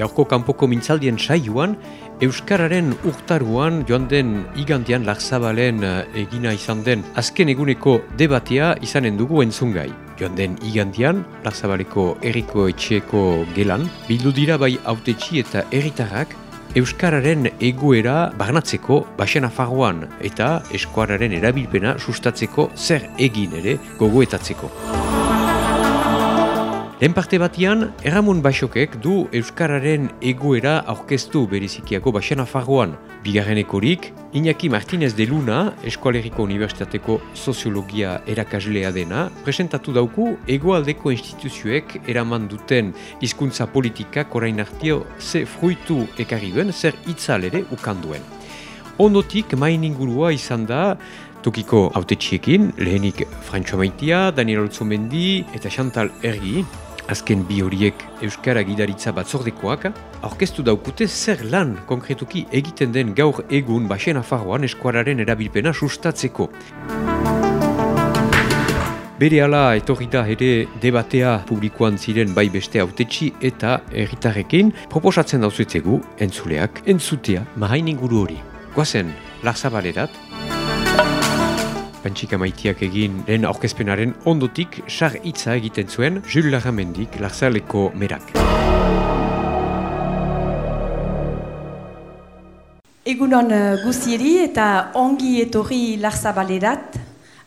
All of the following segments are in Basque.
Gaurko kanpoko mintzaldien saioan, Euskararen urtaruan joan den igandian larzabalen eh, egina izan den azken eguneko debatea izanen dugu entzungai. Joan den igandian, larzabaleko erriko etxeeko gelan, bildu dira bai autetxi eta erritarrak Euskararen egoera barnatzeko basen afaruan eta eskuararen erabilpena sustatzeko zer egin ere gogoetatzeko. Lehen parte batian, Erramon Basokek du Euskararen egoera aurkeztu berizikiako Baxena Farroan. Bigarren ekorik, Iñaki Martinez de Luna, Eskualeriko Unibertsitateko Soziologia erakaslea dena, presentatu dauku egoaldeko instituzioek eraman duten hizkuntza politika korain artio ze fruitu ekarri duen, zer itzal ere ukanduen. Ondotik, main ingurua izan da, Tokiko autetxiekin, lehenik Frantxo Maitia, Daniel Olzomendi eta Chantal Ergi, Azken bi horiek Euskara gidaritza batzordekoak, aurkeztu daukute zer lan konkretuki egiten den gaur egun basen afarroan eskuararen erabilpena sustatzeko. Bere ala etorri da ere debatea publikoan ziren bai beste autetxi eta erritarrekin proposatzen dauzuetzegu entzuleak entzutea mahain inguru hori. Guazen, larzabalerat, Pantsika maitiak egin lehen aurkezpenaren ondotik sar hitza egiten zuen Jules Larramendik Larzaleko merak. Egunon uh, guzieri eta ongi etorri Larzabalerat,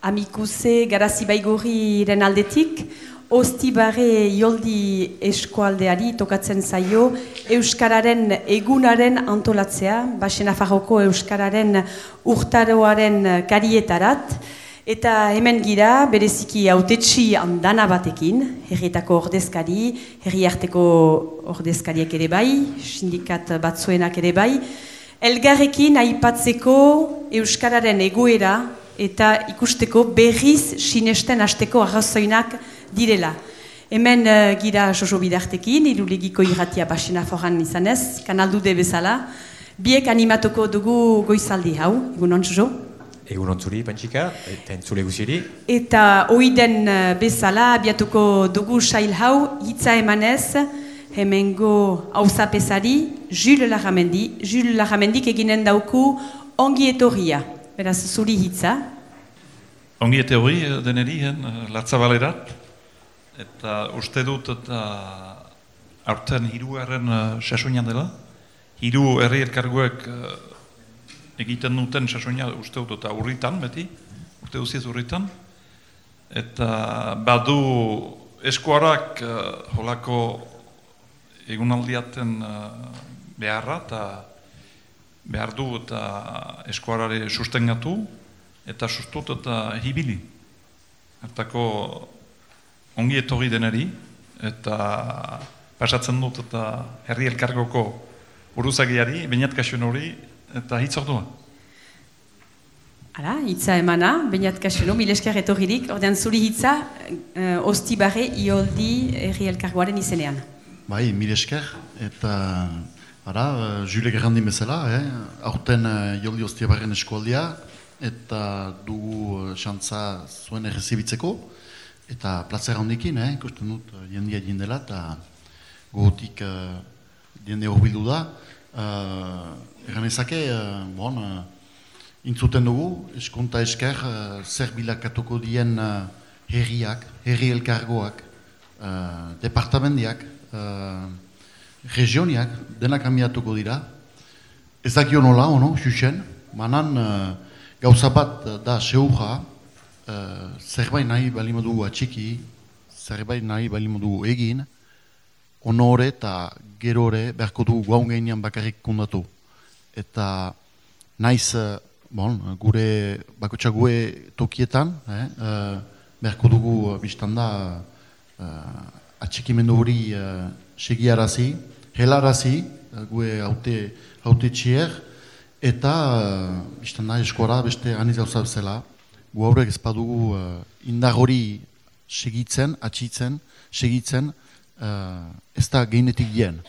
amikuse garazi baigorri aldetik, Ostibare joldi eskualdeari tokatzen zaio Euskararen egunaren antolatzea, Basen Afarroko Euskararen urtaroaren karietarat, eta hemen gira bereziki autetxi handana batekin, herrietako ordezkari, herriarteko ordezkariak ere bai, sindikat batzuenak ere bai, elgarrekin aipatzeko Euskararen egoera eta ikusteko berriz sinesten hasteko arrazoinak direla. Hemen uh, gira Jojo Bidartekin, irulegiko irratia basena foran izanez, kanaldude bezala. Biek animatuko dugu goizaldi hau, egun Jojo? Egun hon zuri, Pantsika, eta entzule guziri. Eta oiden uh, bezala, abiatuko dugu sail hau, hitza emanez, hemengo hausapesari, Jules Larramendi. Jules Larramendik eginen dauku ongi etorria. Beraz, zuri hitza. Ongi etorri eh, deneri, latzabalerat eta uste dut eta aurten hiruaren uh, sasoinan dela. Hiru herri elkarguek uh, egiten duten sasoina uste dut eta urritan, beti, uste duziez urritan. Eta badu eskuarak uh, holako egunaldiaten uh, beharra eta behar du eta eskuarare sustengatu eta sustut eta hibili. Ertako ongi etorri denari, eta pasatzen dut eta herri elkargoko uruzagiari, bainat kasuen hori, eta hitz ordua. Hala, hitza emana, bainat kasuen hori, mileskar etorririk, ordean zuri hitza, uh, osti barre, ioldi herri elkargoaren izenean. Bai, mileskar, eta ara, uh, Jule Gerrandi bezala, eh? aurten uh, ioldi osti barren eskualdia, eta dugu uh, xantza zuen errezibitzeko, Eta plazer handikin, eh, ikusten dut, eh, jendia jendela, eta gogotik uh, jende horbildu da. Uh, Egan ezake, uh, bon, uh, intzuten dugu, eskonta esker, uh, zer bilakatuko dien uh, herriak, herri elkargoak, uh, departamendiak, uh, regioniak, denak amiatuko dira. Ez dakio nola, ono, xuxen, manan uh, gauza bat da seuja, uh, zerbait nahi bali modu atxiki, zerbait nahi bali modu egin, onore eta gerore beharko du guaun gainean bakarrik kundatu. Eta naiz, uh, bon, gure bakotxa gue tokietan, eh, uh, beharko dugu biztanda uh, atxikimendu hori uh, segiarazi, helarazi, uh, gue haute, haute txier, eta uh, biztanda eskora beste anizauzat zela, gu haurek ez badugu uh, indar hori segitzen, atxitzen, segitzen, uh, ez da geinetik dien.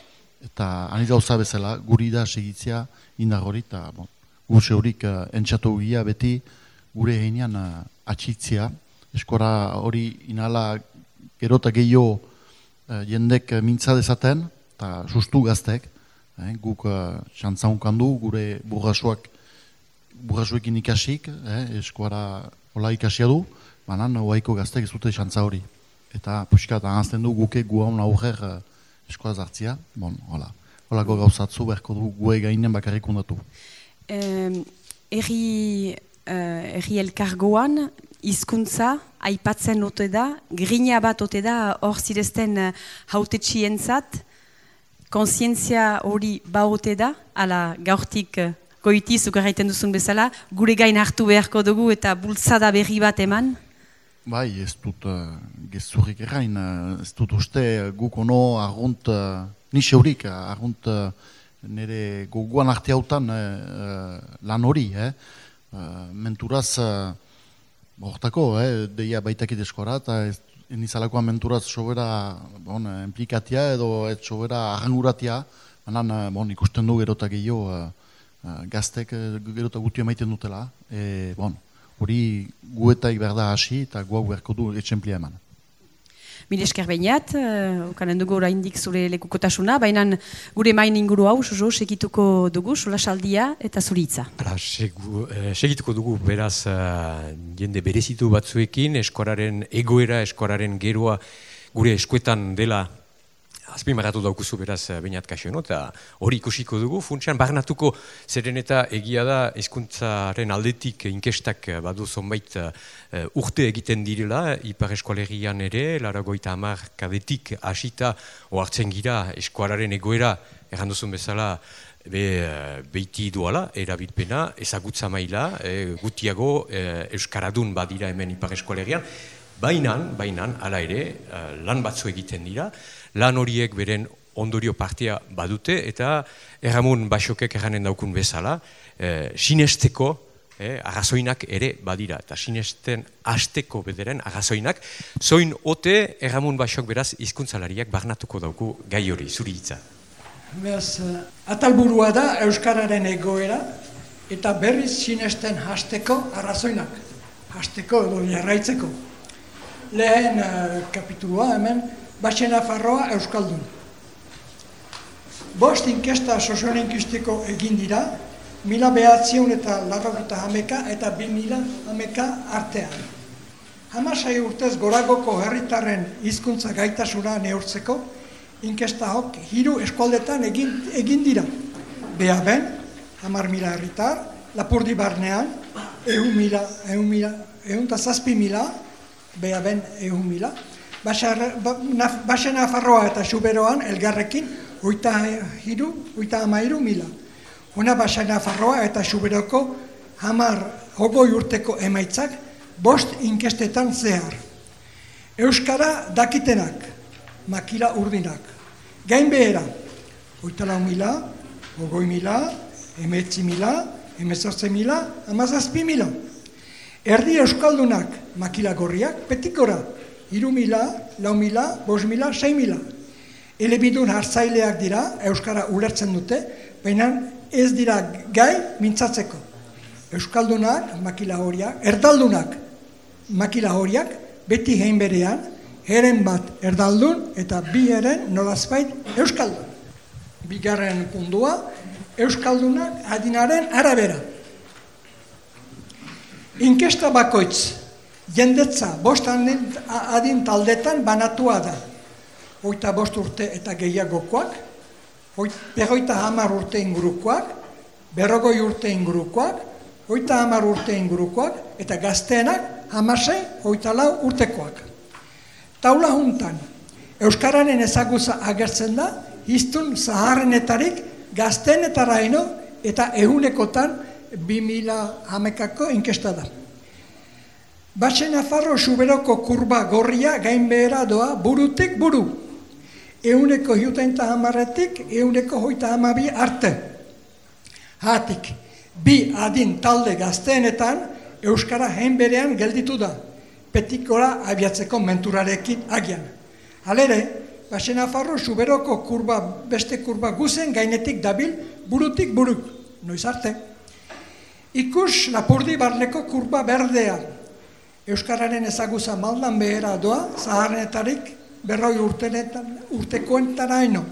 Eta aniz gauza bezala, guri da segitzea indar hori, eta bon, guse horik uh, entxatu gira beti gure heinean uh, atxitzea. Eskora hori inala gerota gehiago uh, jendek mintza dezaten, eta sustu gaztek, eh, guk uh, xantzaunkan du, gure burrasuak, burrasuekin ikasik, eh, eskuara hola ikasia du, banan oaiko gaztek ez dute xantza hori. Eta puskat ahazten du guke gu hau aurrer uh, eskola zartzia, bon, hola. Holako gauzatzu berko du gue gainen bakarrik undatu. Um, Eri, uh, eri elkargoan, hizkuntza aipatzen ote da, grina bat ote da, hor zirezten uh, hautetxientzat, konsientzia hori ba ote da, ala gaurtik goiti zukarraiten duzun bezala, gure gain hartu beharko dugu eta bultzada berri bat eman? Bai, ez dut uh, gezurrik errain, uh, ez dut uste uh, guk ono argunt, uh, nise horik, uh, argunt uh, nire goguan arte hautan uh, lan hori, eh? uh, menturaz, hortako, eh? deia baitakit eskora, eta ez nizalakoa menturaz sobera bon, implikatia edo ez sobera arranguratia, banan bon, ikusten du gerotak gehiago uh, gaztek uh, gerotak guti emaiten dutela, e, bon, hori guetaik berda hasi eta guak berko du etxemplia eman. Mil esker behinat, uh, ukanen dugu oraindik zure lekukotasuna, baina gure main inguru hau, sozo, segituko dugu, sola saldia eta zuritza. Hala, segu, eh, segituko dugu, beraz, uh, jende berezitu batzuekin, eskoraren egoera, eskoraren geroa, gure eskuetan dela azpimarratu daukuzu beraz eh, bainat kaxo, eta hori ikusiko dugu, funtsean barnatuko zeren eta egia da hezkuntzaren aldetik inkestak eh, badu zonbait uh, urte egiten direla, ipar eskualerian ere, laragoita amar kadetik asita ohartzen gira eskualaren egoera, erranduzun bezala, be, beiti duala, erabilpena, ezagutza maila, gutiago euskaradun badira hemen ipar eskualerian, Bainan, bainan, ala ere, lan batzu egiten dira, lan horiek beren ondorio partia badute eta erramun basokek erranen daukun bezala, e, sinesteko e, arrazoinak ere badira eta sinesten hasteko bederen arrazoinak, zoin ote erramun basok beraz hizkuntzalariak barnatuko dauku gai hori, zuri hitza. Beraz, eh, atalburua da Euskararen egoera eta berriz sinesten hasteko arrazoinak, hasteko edo jarraitzeko. Lehen uh, kapitulua hemen, Baxena Farroa Euskaldun. Bost inkesta sozioen egin dira, mila behatzion eta lagoketa hameka eta bi mila hameka artean. Hamasai urtez goragoko herritarren hizkuntza gaitasuna neurtzeko, inkesta hok hiru eskualdetan egin, egin dira. Beha ben, hamar mila herritar, lapurdi barnean, ehun mila, ehun mila, zazpi mila, beha ehun mila, Baxena Farroa eta Xuberoan elgarrekin oita hiru, oita ama hiru mila. Hona Baxena Farroa eta Xuberoko hamar hogoi urteko emaitzak bost inkestetan zehar. Euskara dakitenak, makila urdinak. Gain behera, oita lau mila, hogoi mila, emetzi mila, emezortze mila, amazazpi mila. Erdi Euskaldunak makila gorriak, petikora, iru mila, lau mila, bos mila, sei mila. Elebidun hartzaileak dira, Euskara ulertzen dute, baina ez dira gai mintzatzeko. Euskaldunak, makila horiak, erdaldunak, makila horiak, beti hein berean, heren bat erdaldun eta bi heren nolazpait Euskaldun. Bigarren pundua, Euskaldunak adinaren arabera. Inkesta bakoitz, Jendetza, bost adin taldetan banatua da. Hoita bost urte eta gehiagokoak, berroita hamar urte ingurukoak, berrogoi urte ingurukoak, hoita hamar urte ingurukoak, eta gazteenak hamasei, hoita lau urtekoak. Taula juntan, Euskararen ezaguza agertzen da, iztun zaharrenetarik gazteenetara ino, eta ehunekotan 2000 hamekako inkesta da. Batxe Nafarro suberoko kurba gorria gain behera doa burutik buru. Euneko hiutainta hamarretik, euneko hoita hamabi arte. Hatik, bi adin talde gazteenetan Euskara hein berean gelditu da. Petikora abiatzeko menturarekin agian. Halere, Batxe Nafarro suberoko kurba, beste kurba guzen gainetik dabil burutik buruk. Noiz arte. Ikus lapurdi barleko kurba berdea, Euskararen ezaguza maldan behera doa, zaharnetarik berroi urtenetan, urtekoentan haino.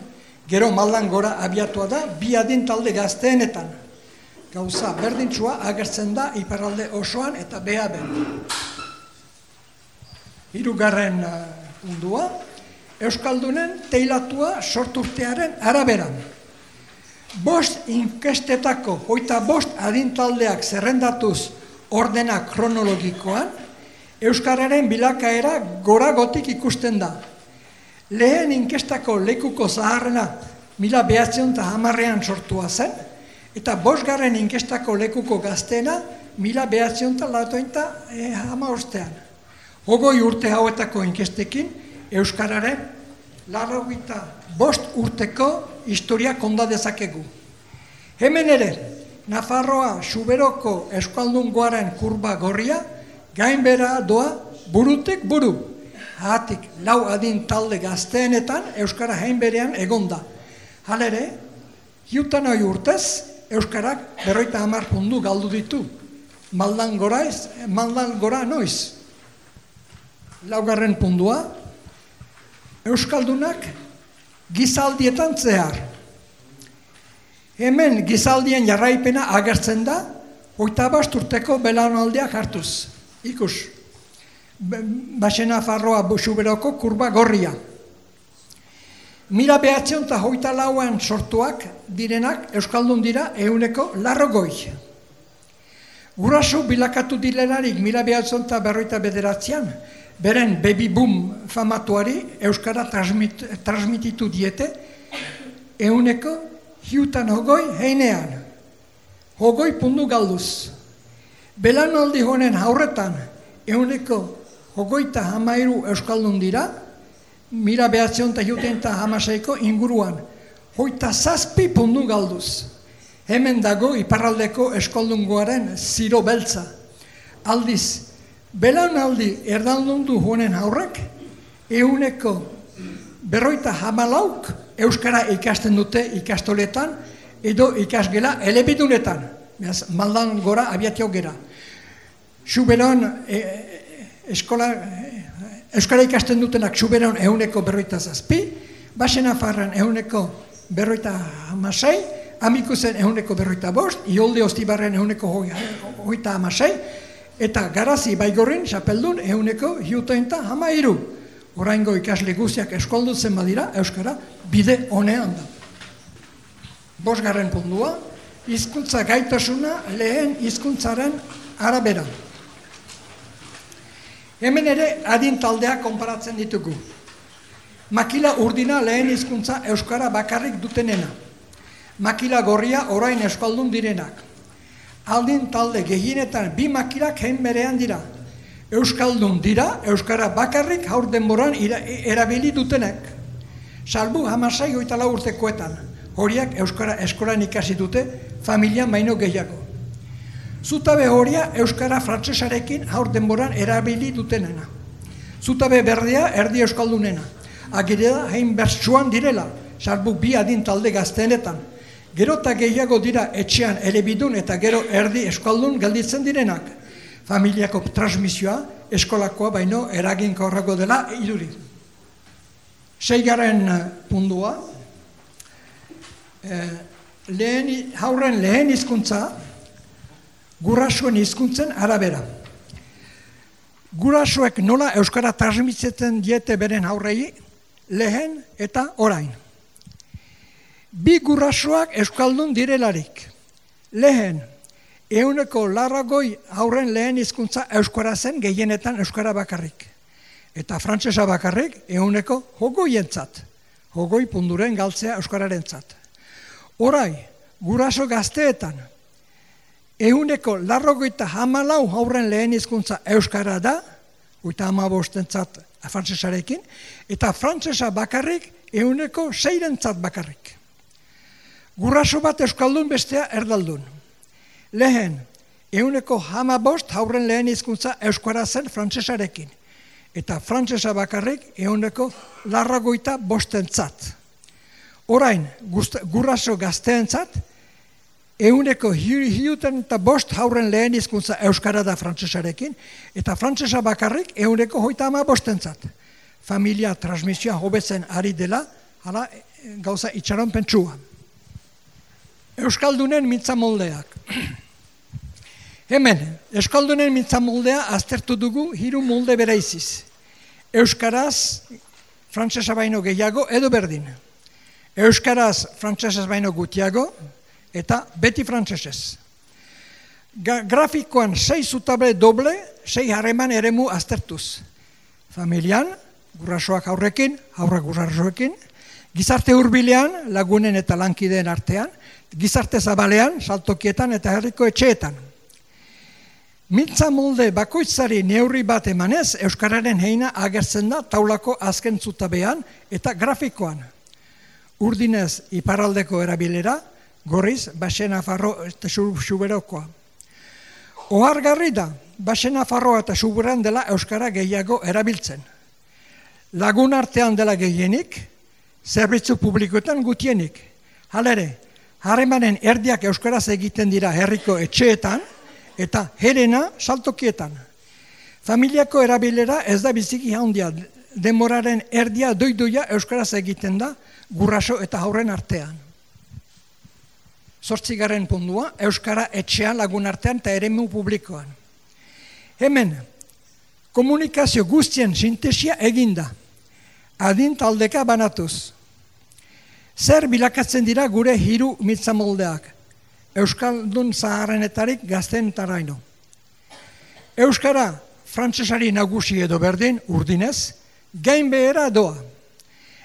Gero maldan gora abiatua da, bi adin talde gazteenetan. Gauza, berdintzua agertzen da iparralde osoan eta beha ben. Hirugarren uh, undua, Euskaldunen teilatua sorturtearen araberan. Bost inkestetako, hoita bost adintaldeak zerrendatuz ordena kronologikoan, Euskararen bilakaera goragotik ikusten da. Lehen inkestako lekuko zaharrena mila behatzen eta hamarrean sortua zen, eta bosgarren inkestako lekuko gaztena mila behatzen eta latointa e, hama ostean. Hogoi urte hauetako inkestekin, Euskararen larrogita bost urteko historia konda dezakegu. Hemen ere, Nafarroa Suberoko Euskaldun goaren kurba gorria, gainbera doa burutek buru. Hatik lau adin talde gazteenetan Euskara hainberean egonda. Halere, hiutan hori urtez, Euskarak berroita hamar pundu galdu ditu. Maldan gora ez, maldan gora noiz. Laugarren pundua, Euskaldunak gizaldietan zehar. Hemen gizaldien jarraipena agertzen da, oita basturteko belanaldiak hartuz. Ikus, basena farroa busuberoko kurba gorria. Mila behatzen eta hoita lauan sortuak direnak Euskaldun dira euneko larrogoi. Guraso bilakatu dilerarik mila behatzen eta berroita bederatzean, beren baby boom famatuari Euskara transmit, transmititu diete, euneko hiutan hogoi heinean. Hogoi pundu galduz. Belanaldi honen haurretan, euneko hogoita hamairu Euskaldun dira, mira behatzen eta hiuten eta hamaseiko inguruan, hoita zazpi pundu galduz. Hemen dago iparraldeko Euskaldungoaren ziro beltza. Aldiz, Belaunaldi erdaldundu honen aurrak, euneko berroita hamalauk Euskara ikasten dute ikastoletan edo ikasgela elebidunetan. Beaz, maldan gora abiatio gera. Suberon e, e, eskola, e, Euskara ikasten dutenak suberon euneko berroita zazpi, basena farran euneko berroita hamasei, amikuzen euneko berroita bost, iolde ostibarren euneko hoita hamasei, eta garazi baigorrin xapeldun euneko hiutointa hama iru. Oraingo ikasle guztiak eskoldutzen badira, Euskara bide honean da. Bosgarren pundua, hizkuntza gaitasuna lehen hizkuntzaren arabera. Hemen ere adin taldeak konparatzen ditugu. Makila urdina lehen hizkuntza Euskara bakarrik dutenena. Makila gorria orain eskaldun direnak aldin talde gehienetan bi makirak hein berean dira. Euskaldun dira, Euskara bakarrik haur denboran erabili dutenek. Salbu hamasai oitala urtekoetan, horiak Euskara eskolan ikasi dute, familia maino gehiago. Zutabe horia Euskara frantsesarekin haur denboran erabili dutenena. Zutabe berdea erdi Euskaldunena. Agireda hein bertsuan direla, salbu bi adin talde gaztenetan, Gero eta gehiago dira etxean elebidun eta gero erdi eskaldun gelditzen direnak. Familiako transmisioa eskolakoa baino eraginko horrego dela iduri. Seigaren eh, pundua, eh, lehen, haurren lehen hizkuntza gurasuen hizkuntzen arabera. Gurasuek nola Euskara transmititzen diete beren haurrei lehen eta orain bi gurasoak euskaldun direlarik. Lehen, euneko larragoi aurren lehen hizkuntza euskara zen gehienetan euskara bakarrik. Eta frantsesa bakarrik euneko hogoientzat, hogoi punduren galtzea euskararen zat. Horai, guraso gazteetan, euneko larrogoita hamalau aurren lehen hizkuntza euskara da, uita hamabostentzat frantsesarekin, eta frantsesa bakarrik euneko seirentzat bakarrik. Gurraso bat euskaldun bestea erdaldun. Lehen, euneko hama bost haurren lehen hizkuntza euskara zen frantsesarekin. Eta frantsesa bakarrik euneko larragoita bostentzat. Orain, gurraso gazteentzat, euneko hiuten eta bost haurren lehen hizkuntza euskara da frantsesarekin, eta frantsesa bakarrik euneko hoita ama bostentzat. Familia transmisioa hobetzen ari dela, hala gauza itxaron pentsua. Euskaldunen mitza moldeak. Hemen, Euskaldunen mitza moldea aztertu dugu hiru molde bereiziz. Euskaraz, frantsesa baino gehiago edo berdin. Euskaraz, frantsesez baino gutiago eta beti frantsesez. Grafikoan sei zutabe doble, sei harreman eremu aztertuz. Familian, gurasoak aurrekin, aurrak gurasoekin, gizarte hurbilean, lagunen eta lankideen artean, gizarte zabalean, saltokietan eta herriko etxeetan. Mitza molde bakoitzari neurri bat emanez, Euskararen heina agertzen da taulako azken zutabean eta grafikoan. Urdinez iparaldeko erabilera, gorriz, basena farro eta suberokoa. Ohargarri da, basena farroa eta suberan dela Euskara gehiago erabiltzen. Lagun artean dela gehienik, zerbitzu publikoetan gutienik. Halere, harremanen erdiak Euskaraz egiten dira herriko etxeetan, eta herena saltokietan. Familiako erabilera ez da biziki handia, demoraren erdia doidoia euskaraz egiten da gurraso eta hauren artean. Zortzigarren pundua, euskara etxean lagun artean eta eremu publikoan. Hemen, komunikazio guztien sintesia eginda, adin taldeka banatuz. Zer bilakatzen dira gure hiru mitzamoldeak, Euskaldun zaharrenetarik gazten taraino. Euskara frantsesari nagusi edo berdin urdinez, gain behera doa.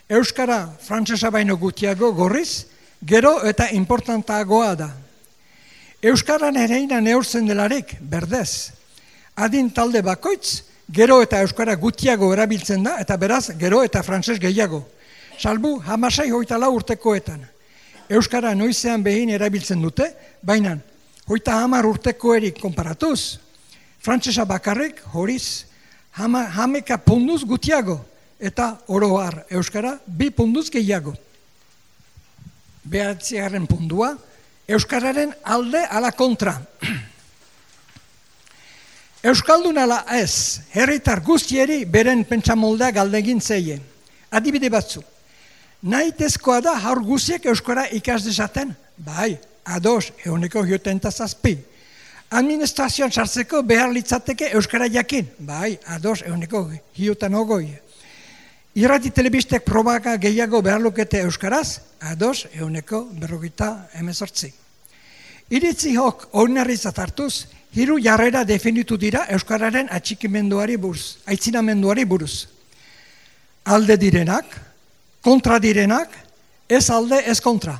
Euskara frantsesa baino gutiago gorriz, gero eta importantagoa da. Euskaran ereina neurtzen delarik berdez. Adin talde bakoitz, gero eta Euskara gutiago erabiltzen da, eta beraz, gero eta frantses gehiago. Salbu, hamasai hoitala urtekoetan. Euskara noizean behin erabiltzen dute, baina hoita hamar urteko erik konparatuz, frantsesa bakarrik horiz hama, hameka punduz gutiago, eta oroar Euskara bi punduz gehiago. Behatziaren pundua, Euskararen alde ala kontra. Euskaldun ala ez, herritar guztieri beren pentsamoldea galdegin zeie. Adibide batzu, Naitezkoa da haur guziek euskara ikas dezaten? Bai, ados, euneko joten zazpi. Administrazioan sartzeko behar litzateke euskara jakin? Bai, ados, euneko hiotan ogoi. Irrati telebistek probaka gehiago behar lukete euskaraz? Ados, euneko berrogita emezortzi. Iritzi hok oinarrizat hartuz, hiru jarrera definitu dira euskararen atxikimenduari buruz, aitzinamenduari buruz. Alde direnak, kontra direnak, ez alde, ez kontra.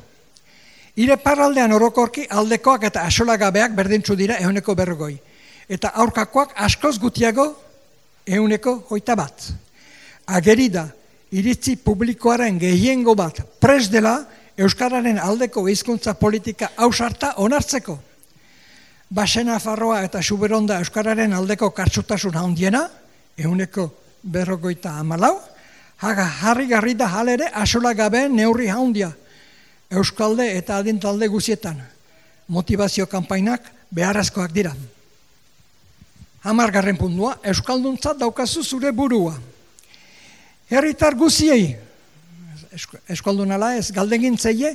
Ire parraldean orokorki aldekoak eta asolagabeak berdintzu dira euneko berrogoi. Eta aurkakoak askoz gutiago euneko hoita bat. Agerida, iritzi publikoaren gehiengo bat pres dela Euskararen aldeko hizkuntza politika hausarta onartzeko. Basena Farroa eta Suberonda Euskararen aldeko kartsutasun handiena, euneko berrogoita amalau, Haga, harri garri da halere asola gabe neurri haundia. Euskalde eta adintalde guzietan. Motivazio kanpainak beharrezkoak dira. Hamargarren pundua, Euskalduntza daukazu zure burua. Herritar guziei, Euskaldunala ez, galdegin zeie,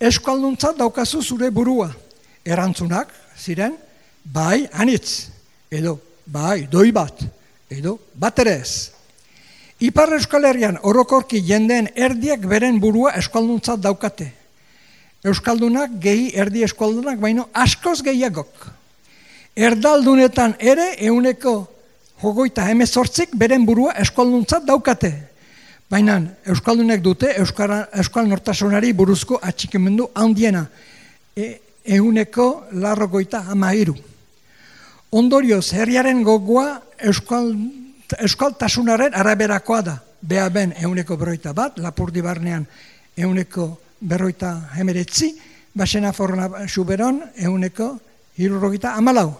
Euskalduntza daukazu zure burua. Erantzunak, ziren, bai, anitz, edo, bai, doi bat, edo, bat ere ez. Ipar Euskal Herrian orokorki jendeen erdiak beren burua eskalduntzat daukate. Euskaldunak gehi erdi eskaldunak baino askoz gehiagok. Erdaldunetan ere euneko jogoita hemezortzik beren burua eskalduntzat daukate. Baina Euskaldunek dute Euskara, Euskal Nortasunari buruzko atxikimendu handiena. E, euneko larrogoita amairu. Ondorioz, herriaren gogoa Euskal euskaltasunaren araberakoa da. Bea ben euneko berroita bat, lapurdi barnean euneko berroita hemeretzi, basena forna suberon euneko hirurrogita amalau.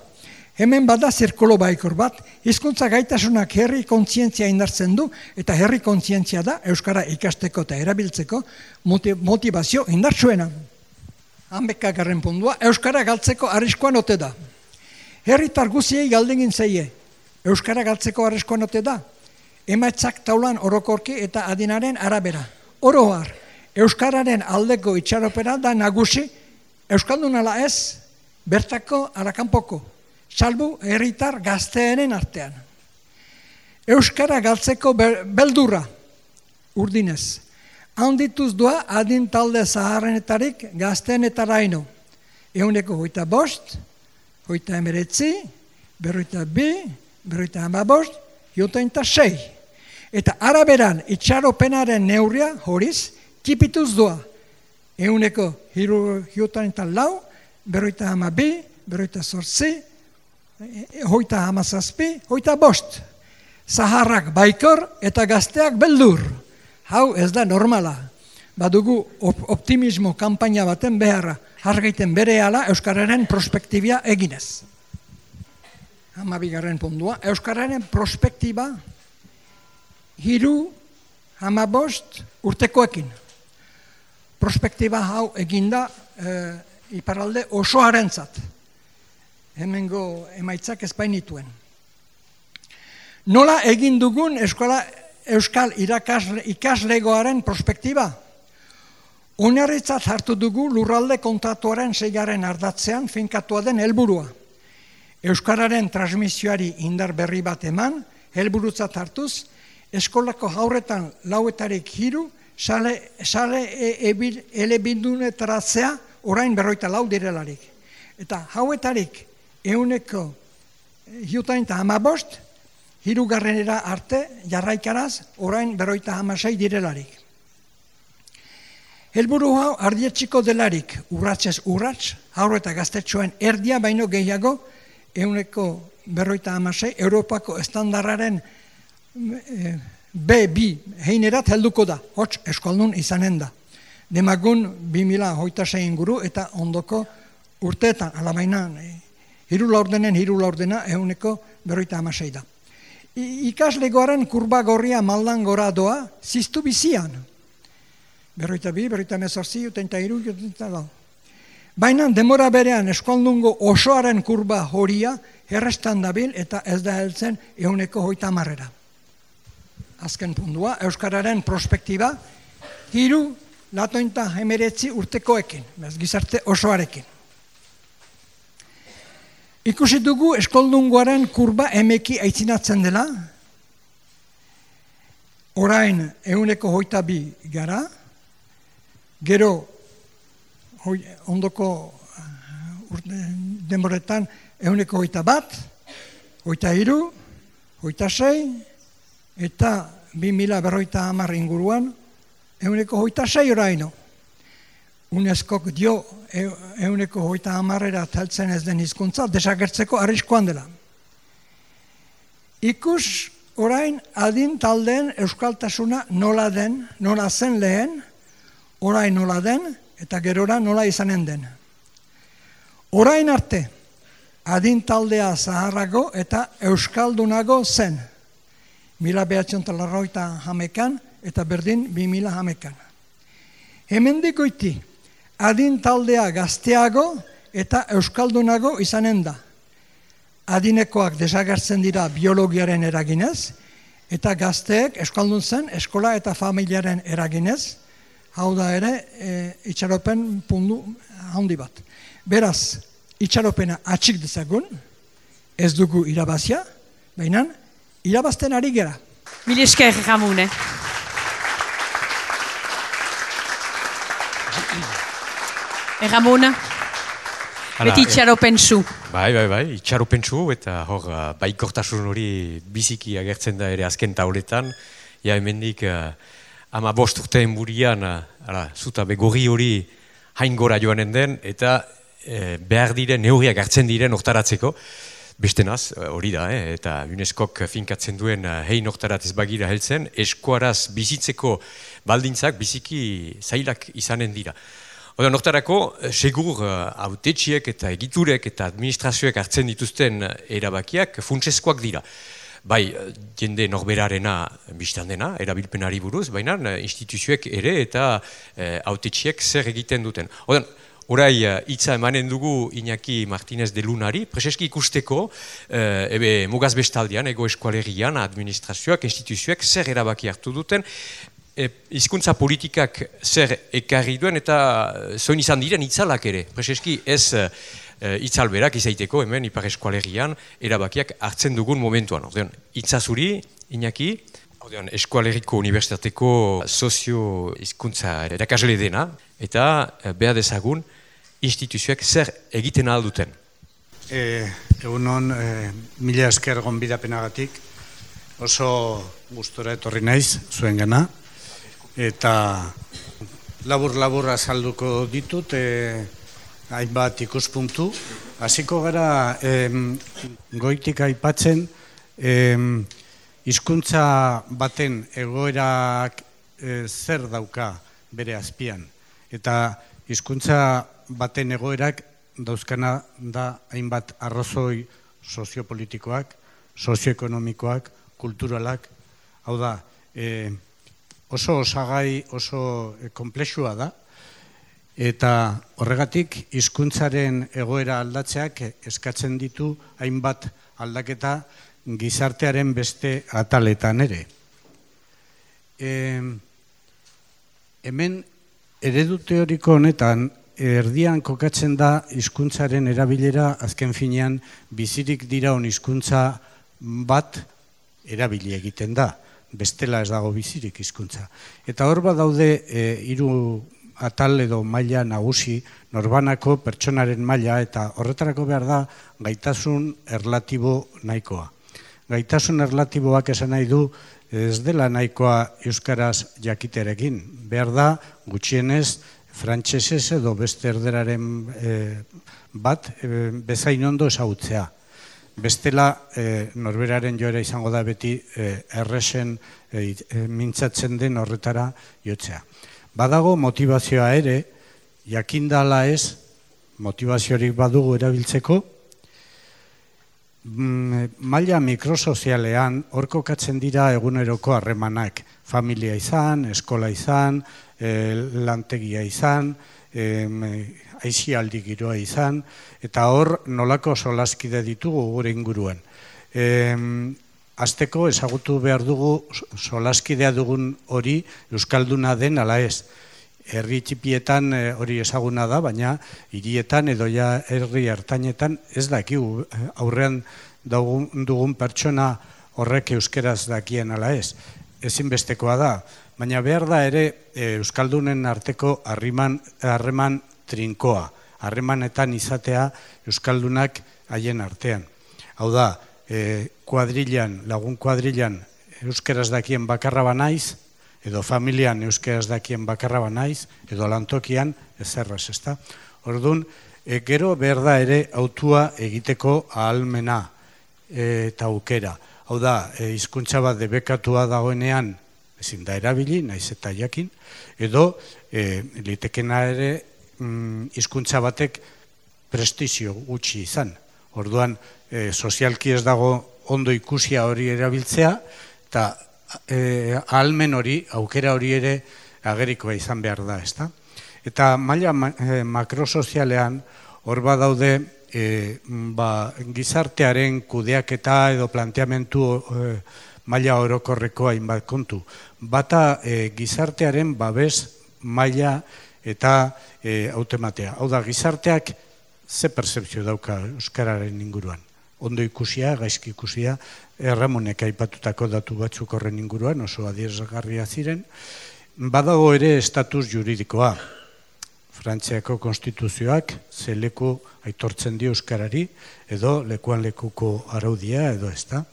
Hemen bada zirkolo baikor bat, hizkuntza gaitasunak herri kontzientzia indartzen du, eta herri kontzientzia da Euskara ikasteko eta erabiltzeko motivazio indartsuena. Hanbeka garren pundua, Euskara galtzeko arriskoan ote da. Herritar guziei galdegin zeie, Euskara galtzeko arreskoan ote da. Emaitzak taulan orokorki eta adinaren arabera. Oroar, Euskararen aldeko itxaropera da nagusi, Euskaldun ala ez, bertako arakanpoko, salbu herritar gazteenen artean. Euskara galtzeko beldurra, urdinez, handituz doa adin talde zaharrenetarik gazteenetara ino. Euneko hoita bost, hoita emeretzi, berroita bi, berroita hama bost, jotainta sei. Eta araberan itxaropenaren neurria horiz, tipituz doa. Euneko jotainta lau, berroita hama bi, berroita sortzi, hoita hama zazpi, hoita bost. Zaharrak baikor eta gazteak beldur. Hau ez da normala. Badugu optimismo kanpaina baten beharra jargaiten bere ala Euskararen prospektibia eginez. Hamabigarren pundua, Euskararen prospektiba hiru hamabost urtekoekin. Prospektiba hau eginda e, iparalde osoaren zat. Hemengo emaitzak ezpainituen. Nola egin dugun eskola euskal irakasle, ikaslegoaren prospektiba. Oinarritzat hartu dugu lurralde kontatuaren zeigaren ardatzean finkatua den helburua. Euskararen transmisioari indar berri bat eman, helburutzat hartuz, eskolako haurretan lauetarik hiru, sale, sale e, ebil, elebindunetaratzea orain berroita lau direlarik. Eta hauetarik euneko hiutain eta hamabost, hirugarrenera arte jarraikaraz orain beroita hamasei direlarik. Helburu hau ardietxiko delarik urratzez urratz, haur eta gaztetxoen erdia baino gehiago euneko berroita hamasei Europako estandarraren e, B2 heinerat helduko da, hots eskualdun izanen da. Demagun 2000 hoita guru eta ondoko urteetan, alabainan, e, hiru laurdenen hiru laurdena euneko berroita hamasei da ikaslegoaren kurba gorria maldan gora doa, ziztu bizian. Berroita bi, berroita mezorzi, utenta iru, utenta lau. Baina demora berean eskualdungo osoaren kurba horia herrestan dabil eta ez da heltzen euneko hoita marrera. Azken pundua, Euskararen prospektiba, hiru latointa hemeretzi urtekoekin, bez gizarte osoarekin. Ikusi dugu eskoldungoaren kurba emeki aitzinatzen dela, orain euneko hoita bi gara, gero hoi, ondoko uh, urte, denboretan euneko hoita bat, hoita iru, hoita sei, eta bi mila berroita hamar inguruan, euneko hoita sei oraino. UNESCOk dio euneko hoita amarrera taltzen ez den hizkuntza desagertzeko arriskoan dela. Ikus orain adin taldeen euskaltasuna nola den, nola zen lehen, orain nola den eta gerora nola izanen den. Orain arte, adin taldea zaharrago eta euskaldunago zen. Mila behatzen talarroita jamekan eta berdin bi mila jamekan. Hemen dikoiti, adin taldea gazteago eta euskaldunago izanen da. Adinekoak desagertzen dira biologiaren eraginez, eta gazteek euskaldun zen eskola eta familiaren eraginez, hau da ere e, itxaropen pundu handi bat. Beraz, itxaropena atxik dezagun, ez dugu irabazia, baina irabazten ari gera. Mil esker, Ramune. Erramona, beti itxaropentsu. Bai, bai, bai, itxaropentsu eta hor uh, baikortasun hori biziki agertzen da ere azken tauletan. Ja, hemendik uh, ama bost urtean burian, uh, zuta begorri hori hain gora joanen den, eta uh, behar diren, neurriak hartzen diren oktaratzeko. Beste hori da, eh? eta UNESCOk finkatzen duen hein oktarat ez bagira heltzen, eskuaraz bizitzeko baldintzak biziki zailak izanen dira. Oda, nortarako, eh, segur uh, eta egiturek eta administrazioek hartzen dituzten eh, erabakiak funtseskoak dira. Bai, jende norberarena biztan dena, erabilpenari buruz, baina instituzioek ere eta uh, zer egiten duten. Oda, Horai, hitza emanen dugu Iñaki Martinez de Lunari, preseski ikusteko, ebe mugaz bestaldian, ego eskualerian, administrazioak, instituzioak, zer erabaki hartu duten, e, hizkuntza politikak zer ekarri duen eta zoin izan diren itzalak ere. Prezeski ez e, itzalberak izaiteko hemen Ipar Eskualerian erabakiak hartzen dugun momentuan. Ordean, itzazuri, Iñaki, ordean, Eskualeriko Unibertsitateko sozio hizkuntza erakasle dena eta e, behar dezagun instituzioak zer egiten alduten. E, egun hon, e, mila esker gonbidapenagatik, oso gustora etorri naiz, zuen gana, eta labur-labur azalduko ditut, e, hainbat ikuspuntu. Hasiko gara, e, goitik aipatzen, e, hizkuntza baten egoerak e, zer dauka bere azpian. Eta hizkuntza baten egoerak dauzkana da hainbat arrozoi soziopolitikoak, sozioekonomikoak, kulturalak, hau da, e, oso osagai oso e, komplexua da, eta horregatik hizkuntzaren egoera aldatzeak eskatzen ditu hainbat aldaketa gizartearen beste ataletan ere. E, hemen eredu teoriko honetan erdian kokatzen da hizkuntzaren erabilera azken finean bizirik dira on hizkuntza bat erabili egiten da. Bestela ez dago bizirik hizkuntza. Eta hor bat daude e, atal edo maila nagusi norbanako pertsonaren maila eta horretarako behar da gaitasun erlatibo nahikoa. Gaitasun erlatiboak esan nahi du ez dela nahikoa euskaraz jakiterekin. Behar da gutxienez frantsesez edo beste erderaren e, bat e, bezain ondo esagutzea. Bestela, e, norberaren joera izango da beti e, erresen e, mintzatzen den horretara jotzea. Badago motivazioa ere, jakindala ez, motivaziorik badugu erabiltzeko, mm, maila mikrosozialean horko katzen dira eguneroko harremanak. Familia izan, eskola izan, e, lantegia izan, e, aizialdi giroa izan, eta hor nolako solaskide ditugu gure inguruan. E, azteko ezagutu behar dugu solaskidea dugun hori Euskalduna den ala ez. Herri txipietan e, hori ezaguna da, baina hirietan edo ja herri hartainetan ez dakigu aurrean dugun, dugun pertsona horrek euskeraz dakien ala ez. Ezinbestekoa da, baina behar da ere e, Euskaldunen arteko harreman trinkoa, harremanetan izatea Euskaldunak haien artean. Hau da, e, kuadrilan, lagun kuadrilan Euskeraz dakien bakarra banaiz, edo familian Euskeraz dakien bakarra banaiz, edo lantokian ezerraz, ezta? Orduan, e, gero behar da ere autua egiteko ahalmena e, eta aukera. Hau da, e, izkuntza bat debekatua dagoenean, ezin da erabili, naiz eta jakin, edo e, litekena ere mm, izkuntza batek prestizio gutxi izan. Orduan, e, sozialki ez dago ondo ikusia hori erabiltzea, eta e, ahalmen hori, aukera hori ere agerikoa izan behar da, ezta? Eta maila e, makrosozialean, hor badaude e, ba, gizartearen kudeaketa edo planteamentu e, maila orokorreko hainbat kontu. Bata e, gizartearen babes maila eta e, autematea. Hau da, gizarteak ze percepzio dauka Euskararen inguruan. Ondo ikusia, gaizki ikusia, erramonek aipatutako datu batzuk horren inguruan, oso adierzgarria ziren. Badago ere estatus juridikoa. Frantziako konstituzioak ze leku aitortzen dio Euskarari, edo lekuan lekuko araudia, edo ez da.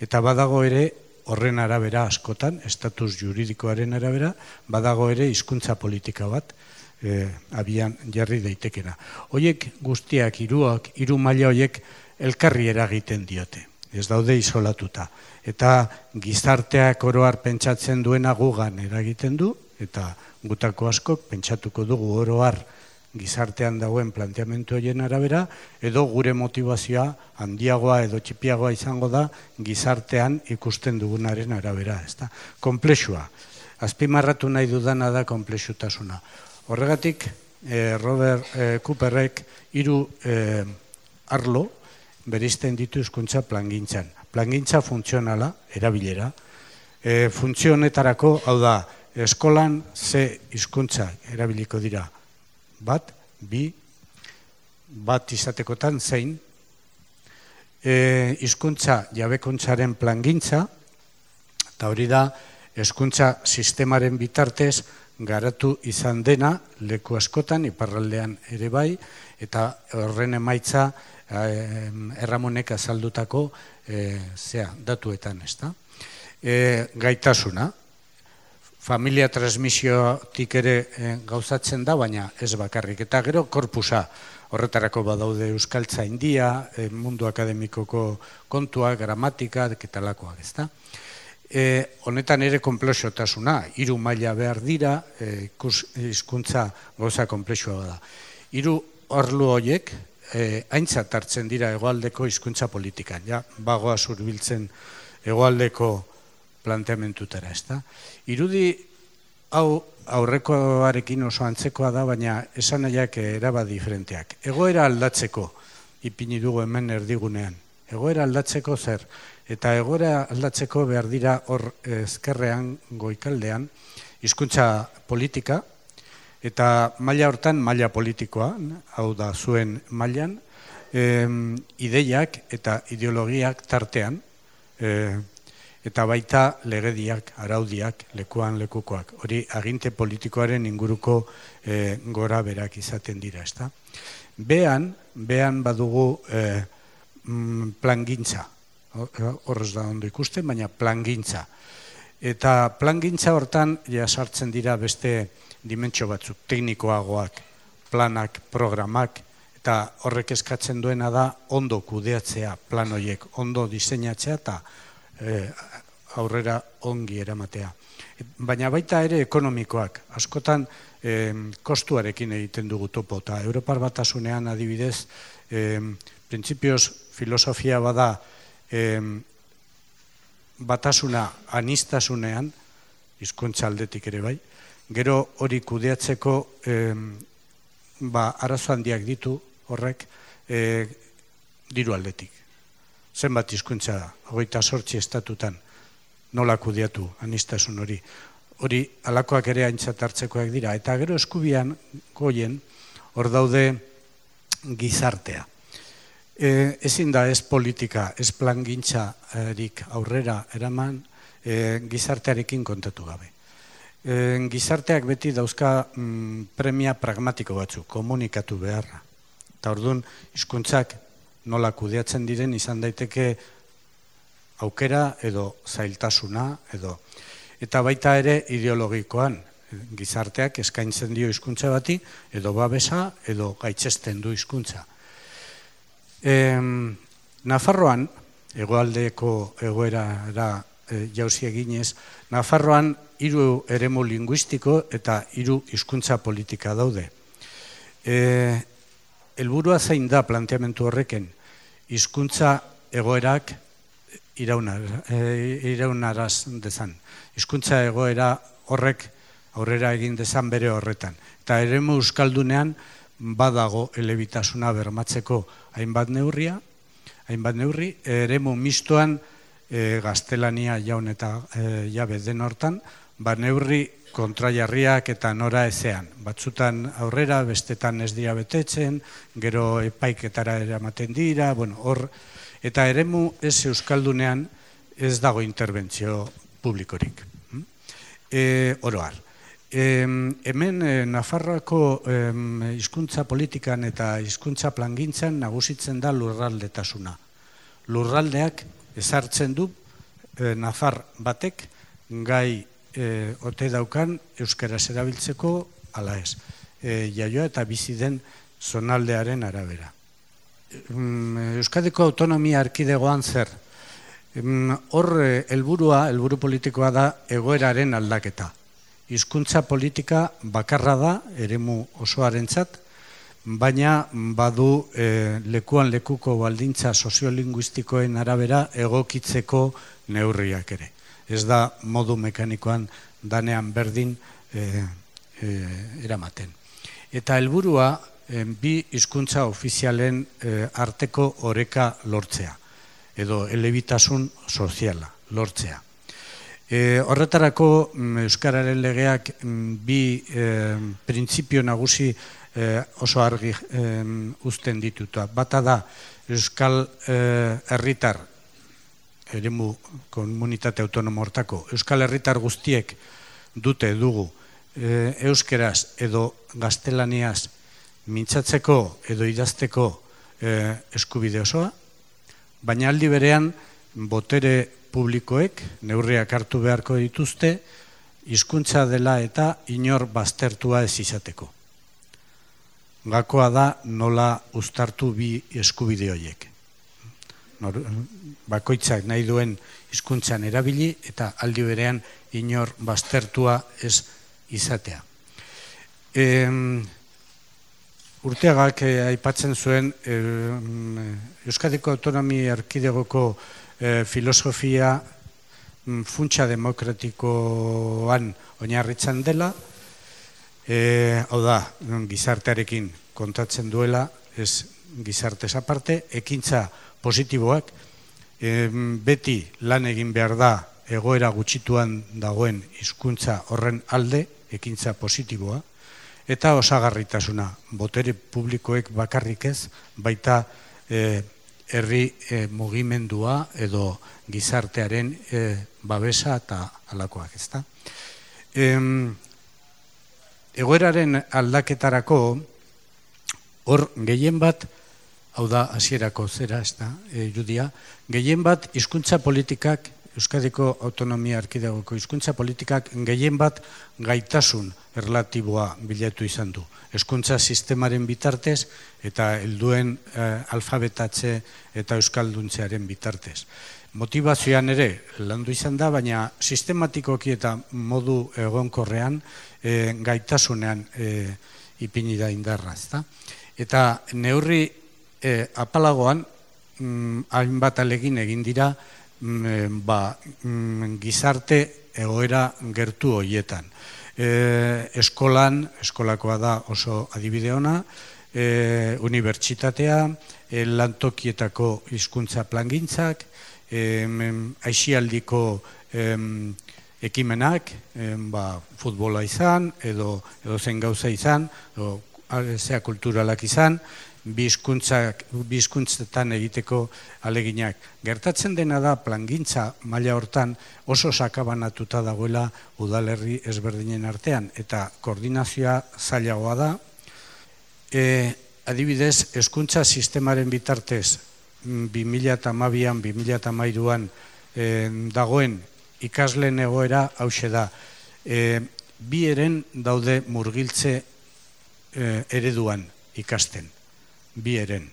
Eta badago ere horren arabera askotan, estatus juridikoaren arabera, badago ere hizkuntza politika bat, e, abian jarri daitekena. Hoiek guztiak hiruak, hiru maila hoiek elkarri eragiten diote. Ez daude isolatuta. Eta gizarteak oroar pentsatzen duena gugan eragiten du, eta gutako askok pentsatuko dugu oroar gizartean dagoen planteamendu horien arabera, edo gure motivazioa handiagoa edo txipiagoa izango da gizartean ikusten dugunaren arabera. Ezta? Komplexua. Azpimarratu nahi dudana da komplexutasuna. Horregatik, eh, Robert eh, Cooperrek hiru eh, arlo berizten ditu hizkuntza plangintzan. Plangintza funtzionala, erabilera, e, funtzionetarako, hau da, eskolan ze hizkuntza erabiliko dira. Bat, bi, bat izatekotan zein, e, hizkuntza jabekuntzaren plangintza, eta hori da, hezkuntza sistemaren bitartez garatu izan dena leku askotan iparraldean ere bai eta horren emaitza eh, erramonek azaldutako eh, zea, datuetan, ezta? E, gaitasuna, familia transmisiotik ere e, gauzatzen da, baina ez bakarrik. Eta gero korpusa horretarako badaude euskaltza india, e, mundu akademikoko kontua, gramatika, deketalakoak, ezta? E, honetan ere konplexotasuna, hiru maila behar dira, e, hizkuntza goza konplexua da. Hiru orlu horiek e, aintzat hartzen dira hegoaldeko hizkuntza politikan, ja, bagoa zurbiltzen hegoaldeko planteamentutara, ezta? Irudi hau aurrekoarekin oso antzekoa da, baina esan nahiak eraba diferenteak. Egoera aldatzeko, ipini dugu hemen erdigunean. Egoera aldatzeko zer, eta egora aldatzeko behar dira hor ezkerrean goikaldean hizkuntza politika eta maila hortan maila politikoa, hau da zuen mailan, ideiak eta ideologiak tartean e, eta baita legediak, araudiak, lekuan lekukoak. Hori aginte politikoaren inguruko e, gora berak izaten dira, ezta? Bean, bean badugu e, plangintza, horrez da ondo ikusten, baina plangintza. Eta plangintza hortan ja sartzen dira beste dimentsio batzuk, teknikoagoak, planak, programak, eta horrek eskatzen duena da ondo kudeatzea plan horiek, ondo diseinatzea eta e, aurrera ongi eramatea. Baina baita ere ekonomikoak, askotan e, kostuarekin egiten dugu topo, eta Europar batasunean adibidez, e, prinsipioz filosofia bada, batasuna anistasunean, hizkuntza aldetik ere bai, gero hori kudeatzeko ba, arazo handiak ditu horrek e, diru aldetik. Zenbat hizkuntza da, hogeita sortzi estatutan, nola kudeatu anistasun hori. Hori alakoak ere aintzat hartzekoak dira. Eta gero eskubian goien, hor daude gizartea. E, ezin da ez politika, ez plan gintxarik aurrera eraman e, gizartearekin kontatu gabe. E, gizarteak beti dauzka mm, premia pragmatiko batzu, komunikatu beharra. Eta orduan, hizkuntzak nola kudeatzen diren izan daiteke aukera edo zailtasuna edo eta baita ere ideologikoan gizarteak eskaintzen dio hizkuntza bati edo babesa edo gaitzesten du hizkuntza. E, Nafarroan, egoaldeko egoera da e, jauzi eginez, Nafarroan hiru eremu linguistiko eta hiru hizkuntza politika daude. E, elburua zein da planteamentu horreken, hizkuntza egoerak iraunar, e, iraunaraz dezan. Hizkuntza egoera horrek aurrera egin dezan bere horretan. Eta eremu euskaldunean, badago elebitasuna bermatzeko hainbat neurria, hainbat neurri, eremu mistoan e, gaztelania jaun eta e, jabe den hortan, ba neurri kontraiarriak eta nora ezean. Batzutan aurrera, bestetan ez dira betetzen, gero epaiketara eramaten dira, bueno, hor, eta eremu ez euskaldunean ez dago interbentzio publikorik. Hm? E, oroar. E, hemen e, Nafarroako hizkuntza politikan eta hizkuntza plangintzan nagusitzen da lurraldetasuna. Lurraldeak ezartzen du e, Nafar batek gai e, ote daukan euskara erabiltzeko ala ez. E, jaioa eta bizi den zonaldearen arabera. Euskadiko autonomia arkidegoan zer? Hor helburua, helburu politikoa da egoeraren aldaketa hizkuntza politika bakarra da eremu osoarentzat, baina badu e, lekuan lekuko baldintza soziolinguistikoen arabera egokitzeko neurriak ere. Ez da modu mekanikoan danean berdin e, e, eramaten. Eta helburua bi hizkuntza ofizialen e, arteko oreka lortzea edo elebitasun soziala lortzea. E, horretarako mm, Euskararen legeak mm, bi e, printzipio nagusi e, oso argi e, uzten dituta. Bata da Euskal herritar eremu komunitate autonomo hortako Euskal herritar guztiek dute dugu e, euskeraz edo gaztelaniaz mintzatzeko edo idazteko e, eskubide osoa, baina aldi berean botere publikoek neurriak hartu beharko dituzte hizkuntza dela eta inor baztertua ez izateko. Gakoa da nola uztartu bi eskubide horiek. Bakoitzak nahi duen hizkuntzan erabili eta aldi berean inor baztertua ez izatea. E, urteagak eh, aipatzen zuen e, Euskadiko Autonomi Arkidegoko e, filosofia mm, funtsa demokratikoan oinarritzen dela, e, hau da, gizartearekin kontatzen duela, ez gizartez aparte, ekintza positiboak, e, beti lan egin behar da egoera gutxituan dagoen hizkuntza horren alde, ekintza positiboa, eta osagarritasuna, botere publikoek bakarrik ez, baita e, herri e, mugimendua edo gizartearen e, babesa eta alakoak, ezta? E, egoeraren aldaketarako hor gehien bat hau da hasierako zera, ezta? E, judia, gehien bat hizkuntza politikak Euskadiko Autonomia Arkidegoko hizkuntza politikak gehien bat gaitasun erlatiboa bilatu izan du. Hezkuntza sistemaren bitartez eta helduen eh, alfabetatze eta euskalduntzearen bitartez. Motivazioan ere landu izan da, baina sistematikoki eta modu egonkorrean eh, gaitasunean eh, ipini da indarra. Ezta? Eta neurri eh, apalagoan mm, hainbat alegin egin dira ba, mm, gizarte egoera gertu hoietan e, eskolan, eskolakoa da oso adibide ona, e, unibertsitatea, e, lantokietako hizkuntza plangintzak, e, aixialdiko e, ekimenak, e, ba, futbola izan, edo, edo zen gauza izan, edo, zea kulturalak izan, bizkuntzetan egiteko aleginak. Gertatzen dena da plangintza maila hortan oso sakabanatuta dagoela udalerri ezberdinen artean eta koordinazioa zailagoa da. E, adibidez, eskuntza sistemaren bitartez 2008an, 2008an e, dagoen ikasleen egoera hause da. E, bi eren daude murgiltze e, ereduan ikasten bi eren.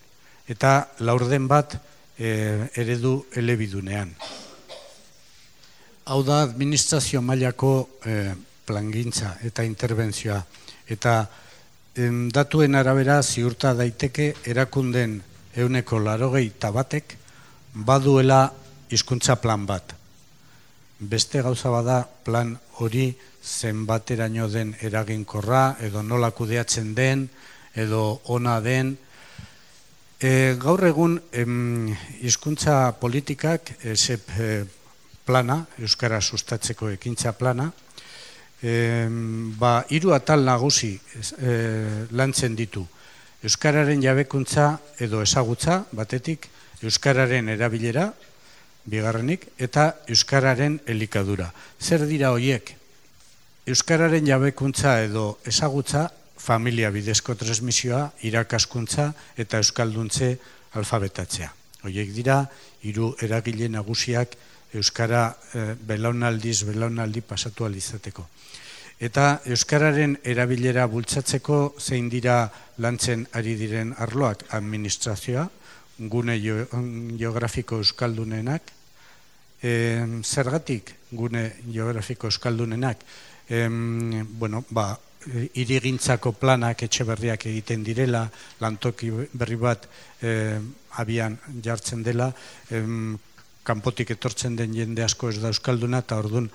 Eta laurden bat e, eredu elebidunean. Hau da administrazio mailako e, plangintza eta interbentzioa. Eta em, datuen arabera ziurta daiteke erakunden euneko larogei tabatek baduela hizkuntza plan bat. Beste gauza bada plan hori zenbateraino den eraginkorra edo nola kudeatzen den edo ona den E, gaur egun hizkuntza politikak esep e, plana, Euskara sustatzeko ekintza plana, e, ba, iru atal nagusi e, lantzen ditu. Euskararen jabekuntza edo ezagutza, batetik, Euskararen erabilera, bigarrenik, eta Euskararen elikadura. Zer dira hoiek? Euskararen jabekuntza edo ezagutza familia bidezko transmisioa, irakaskuntza eta euskalduntze alfabetatzea. Hoiek dira, hiru eragile nagusiak euskara e, belaunaldiz belaunaldi pasatu alizateko. Eta euskararen erabilera bultzatzeko zein dira lantzen ari diren arloak administrazioa, gune geografiko euskaldunenak, e, zergatik gune geografiko euskaldunenak, e, bueno, ba, irigintzako planak etxe berriak egiten direla, lantoki berri bat e, abian jartzen dela, kanpotik etortzen den jende asko ez da euskalduna, eta orduan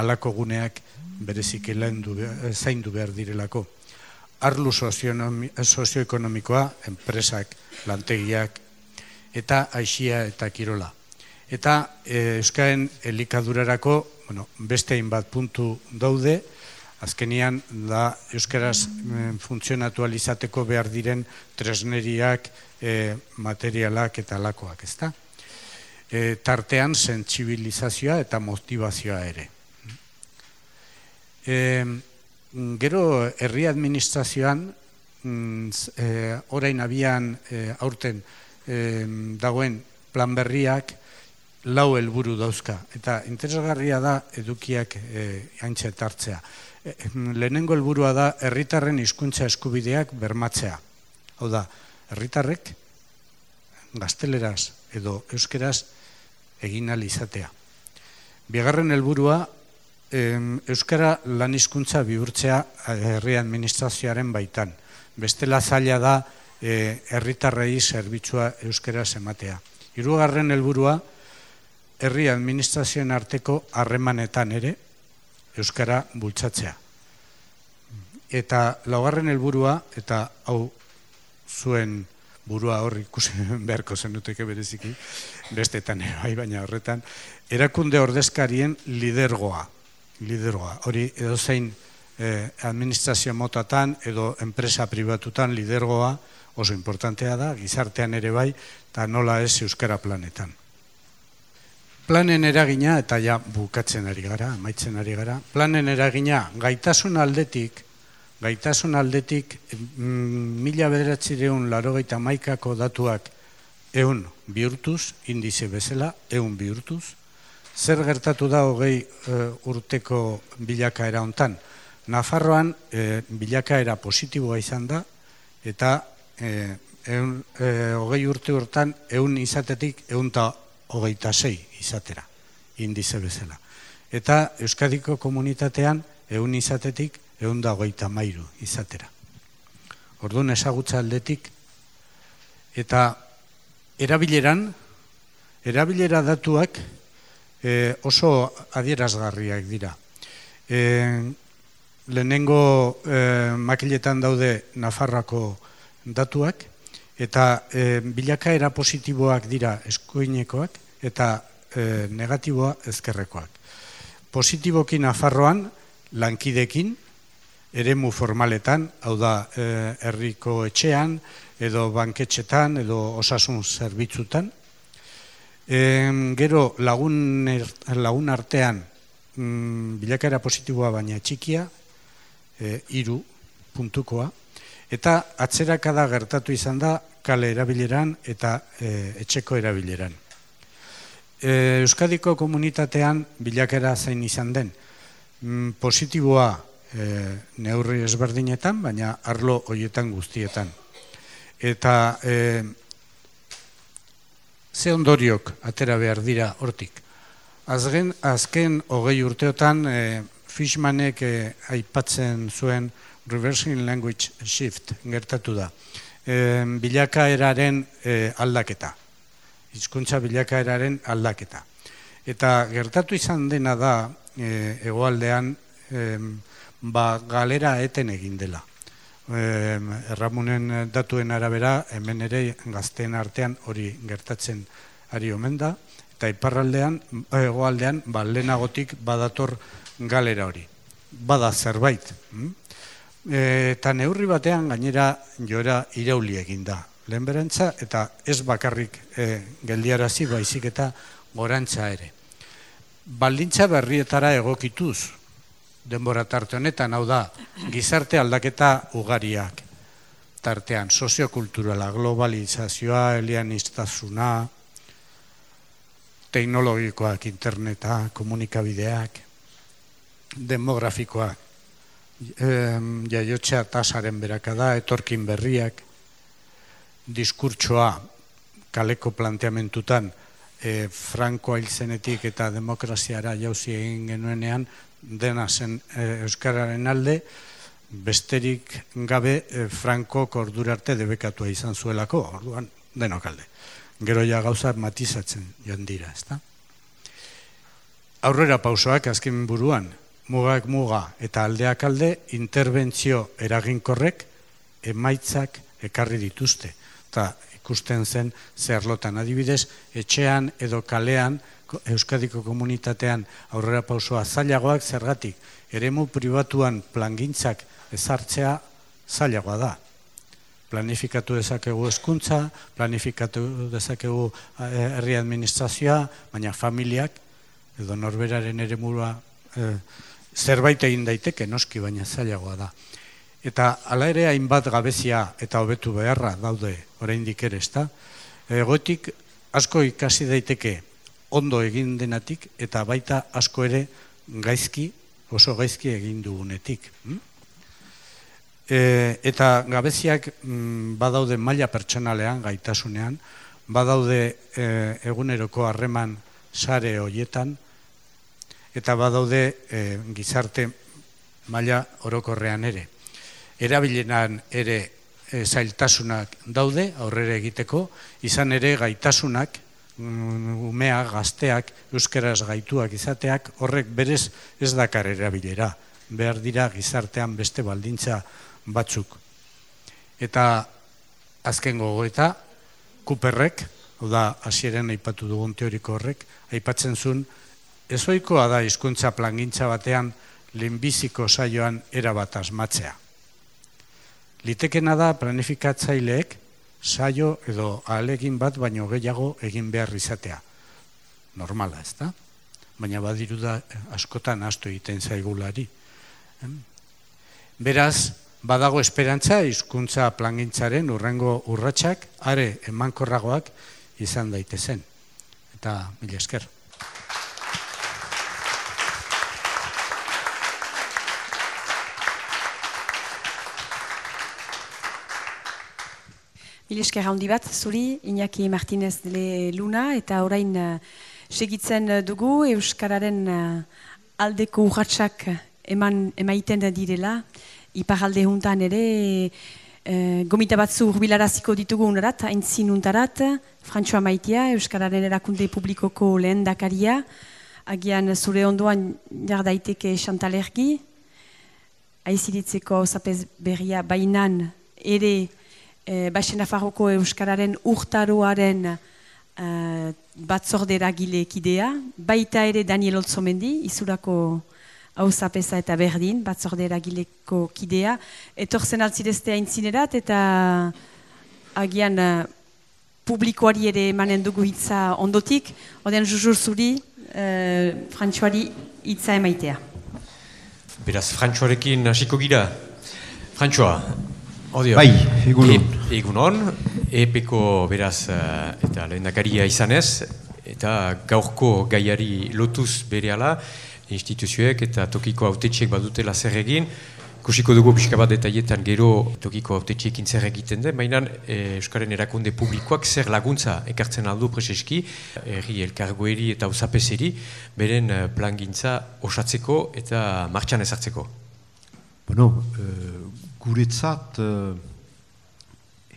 alako guneak berezik du, zaindu behar direlako. Arlu sozioekonomikoa, enpresak, lantegiak, eta aixia eta kirola. Eta e, Euskaren elikadurarako bueno, beste hainbat puntu daude, azkenian da euskaraz e, funtzionatu alizateko behar diren tresneriak, e, materialak eta lakoak, ezta? E, tartean sentsibilizazioa eta motivazioa ere. E, gero herri administrazioan e, orain abian e, aurten e, dagoen plan berriak lau helburu dauzka eta interesgarria da edukiak e, haintxe hartzea. Lehenengo helburua da herritarren hizkuntza eskubideak bermatzea. Hau da, herritarrek gazteleraz edo euskeraz egin izatea. Bigarren helburua euskara lan hizkuntza bihurtzea eh, herri administrazioaren baitan. Bestela zaila da eh, herritarrei zerbitzua euskaraz ematea. Hirugarren helburua herri administrazioen arteko harremanetan ere euskara bultzatzea. Eta laugarren helburua eta hau zuen burua hor ikusi beharko zenuteke bereziki, bestetan bai, baina horretan, erakunde ordezkarien lidergoa, lidergoa, hori edo zein eh, administrazio motatan edo enpresa pribatutan lidergoa oso importantea da, gizartean ere bai, eta nola ez euskara planetan. Planen eragina, eta ja bukatzen ari gara, maitzen ari gara, planen eragina gaitasun aldetik, gaitasun aldetik mm, mila bederatzireun laro gaita maikako datuak eun bihurtuz, indize bezala, eun bihurtuz. Zer gertatu da hogei e, urteko bilakaera hontan? Nafarroan e, bilakaera positiboa izan da, eta e, eun, e, hogei urte urtan eun izatetik eun hogeita sei izatera, indize bezala. Eta Euskadiko komunitatean eun izatetik egun da hogeita mairu izatera. Orduan ezagutza aldetik, eta erabileran, erabilera datuak e, oso adierazgarriak dira. E, lehenengo e, makiletan daude Nafarrako datuak, eta e, bilakaera positiboak dira eskuinekoak, eta e, negatiboa ezkerrekoak. Positiboki Nafarroan, lankidekin, eremu formaletan, hau da e, herriko etxean, edo banketxetan, edo osasun zerbitzutan. E, gero lagun, er, lagun artean mm, bilakaera positiboa baina txikia, e, iru puntukoa, eta atzerakada gertatu izan da kale erabileran eta e, etxeko erabileran. E, Euskadiko komunitatean bilakera zain izan den, mm, positiboa e, neurri ezberdinetan, baina arlo hoietan guztietan. Eta e, ze ondoriok atera behar dira hortik. Azgen, azken hogei urteotan e, Fishmanek e, aipatzen zuen reversing language shift gertatu da. E, bilakaeraren e, aldaketa. Hizkuntza bilakaeraren aldaketa. Eta gertatu izan dena da e, egoaldean ba, galera eten egin dela. E, erramunen datuen arabera, hemen ere gazteen artean hori gertatzen ari omen da, eta iparraldean, egoaldean, ba, lehenagotik badator galera hori. Bada zerbait. Hm? Eta neurri batean gainera joera irauli egin da. Lehenberantza eta ez bakarrik e, geldiarazi baizik eta gorantza ere. Baldintza berrietara egokituz, denbora tarte honetan, hau da, gizarte aldaketa ugariak tartean, soziokulturala, globalizazioa, elianistazuna, teknologikoak, interneta, komunikabideak, demografikoak, jaiotzea tasaren berakada, etorkin berriak, diskurtsoa kaleko planteamentutan, e, Franco hilzenetik eta demokraziara jauzi egin genuenean, dena zen e, Euskararen alde, besterik gabe e, Franco kordura arte debekatua izan zuelako, orduan denok alde. Gero ja gauza matizatzen joan dira, ezta? Aurrera pausoak azken buruan, mugak muga eta aldeak alde, interbentzio eraginkorrek emaitzak ekarri dituzte. Eta ikusten zen zerlotan. Adibidez, etxean edo kalean, Euskadiko komunitatean aurrera pausoa zailagoak zergatik, eremu pribatuan plangintzak ezartzea zailagoa da. Planifikatu dezakegu hezkuntza, planifikatu dezakegu eh, herri administrazioa, baina familiak edo norberaren eremua e, zerbait egin daiteke noski baina zailagoa da. Eta hala ere hainbat gabezia eta hobetu beharra daude oraindik ere, ezta? Egotik asko ikasi daiteke ondo egin denatik eta baita asko ere gaizki, oso gaizki egin dugunetik. Hm? E, eta gabeziak mm, badaude maila pertsonalean, gaitasunean, badaude e, eguneroko harreman sare hoietan, eta badaude e, gizarte maila orokorrean ere. Erabilenan ere e, zailtasunak daude aurrera egiteko, izan ere gaitasunak, mm, umea, gazteak, euskeraz gaituak izateak, horrek berez ez dakar erabilera. Behar dira gizartean beste baldintza batzuk. Eta azken gogo eta kuperrek, hau da, hasieren aipatu dugun teoriko horrek, aipatzen zuen ezoikoa da hizkuntza plangintza batean lehenbiziko saioan erabat asmatzea. Litekena da planifikatzaileek saio edo ahalegin bat baino gehiago egin behar izatea. Normala, ez da? Baina badiru da askotan astu egiten zaigulari. Beraz, badago esperantza hizkuntza plangintzaren urrengo urratsak are emankorragoak izan daitezen. Eta mila esker. Milesker handi bat, zuri, Iñaki Martinez de Luna, eta orain uh, segitzen dugu Euskararen uh, aldeko urratsak eman emaiten direla, iparalde juntan ere, uh, gomita batzu urbilaraziko ditugu unarat, haintzin untarat, Frantxoa Maitia, Euskararen erakunde publikoko lehen dakaria, agian zure ondoan jardaiteke Chantalergi, aiziritzeko hau berria bainan ere e, Baixena Farroko Euskararen urtaroaren e, batzordera gilekidea, baita ere Daniel Olzomendi, izurako hau eta berdin, batzordera gileko kidea, etorzen altzideztea intzinerat eta agian uh, publikoari ere emanen dugu hitza ondotik, odean jujur zuri, uh, frantxoari hitza emaitea. Beraz, frantxoarekin hasiko gira. Frantxoa, Odio. Bai, egunon. E, egunon, epeko beraz uh, eta lehendakaria izanez, eta gaurko gaiari lotuz bere ala, instituzioek eta tokiko autetxeek badutela zer egin, kusiko dugu pixka bat detaietan gero tokiko autetxeekin zer egiten den, baina e, Euskaren erakunde publikoak zer laguntza ekartzen aldu preseski, erri elkargoeri eta usapeseri, beren uh, plangintza osatzeko eta martxan ezartzeko. Bueno, uh, guretzat uh,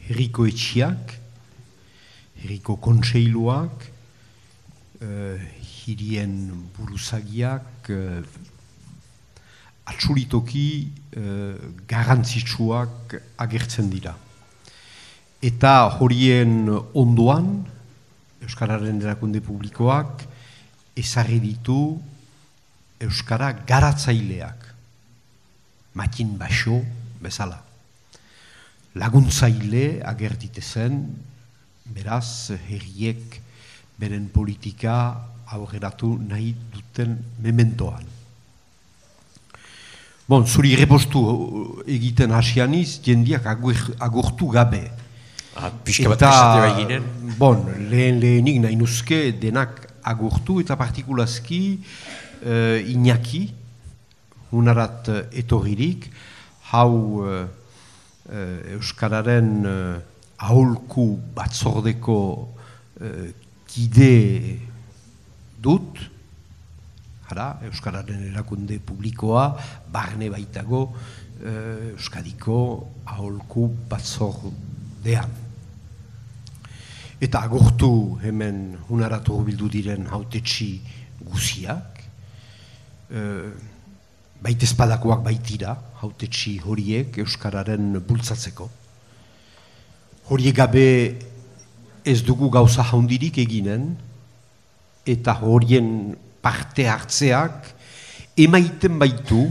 herriko etxiak, herriko kontseiluak, uh, hirien buruzagiak, uh, atxuritoki uh, garantzitsuak agertzen dira. Eta horien ondoan, Euskararen erakunde publikoak, ezarri ditu Euskara garatzaileak. Matin baso, bezala. Laguntzaile agertite zen, beraz, herriek beren politika aurreratu nahi duten mementoan. Bon, zuri repostu egiten hasianiz, jendiak agurtu gabe. Ah, eta, bon, lehen lehenik nahi nuzke denak agurtu eta partikulazki uh, inaki, unarat etorririk, hau uh, Euskararen uh, aholku batzordeko uh, kide dut, jara, Euskararen erakunde publikoa, barne baitago uh, Euskadiko aholku batzordean. Eta agortu hemen hunaratu bildu diren hautetxi guziak, baita espadakoak baitira, hautetxi horiek Euskararen bultzatzeko. Horiek gabe ez dugu gauza jaundirik eginen, eta horien parte hartzeak emaiten baitu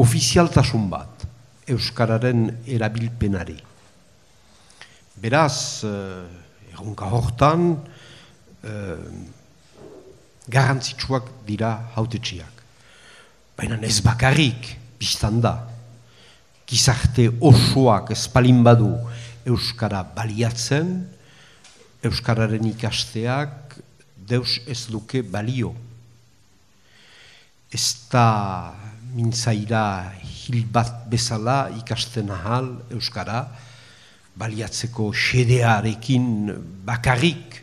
ofizialtasun bat Euskararen erabilpenari. Beraz, eh, egunka hortan, eh, garantzitsuak dira hautetxiak. Baina ez bakarrik, biztan da, gizarte osoak espalin badu Euskara baliatzen, Euskararen ikasteak deus ez luke balio. Ez da mintzaira hil bat bezala ikasten ahal Euskara, baliatzeko xedearekin bakarrik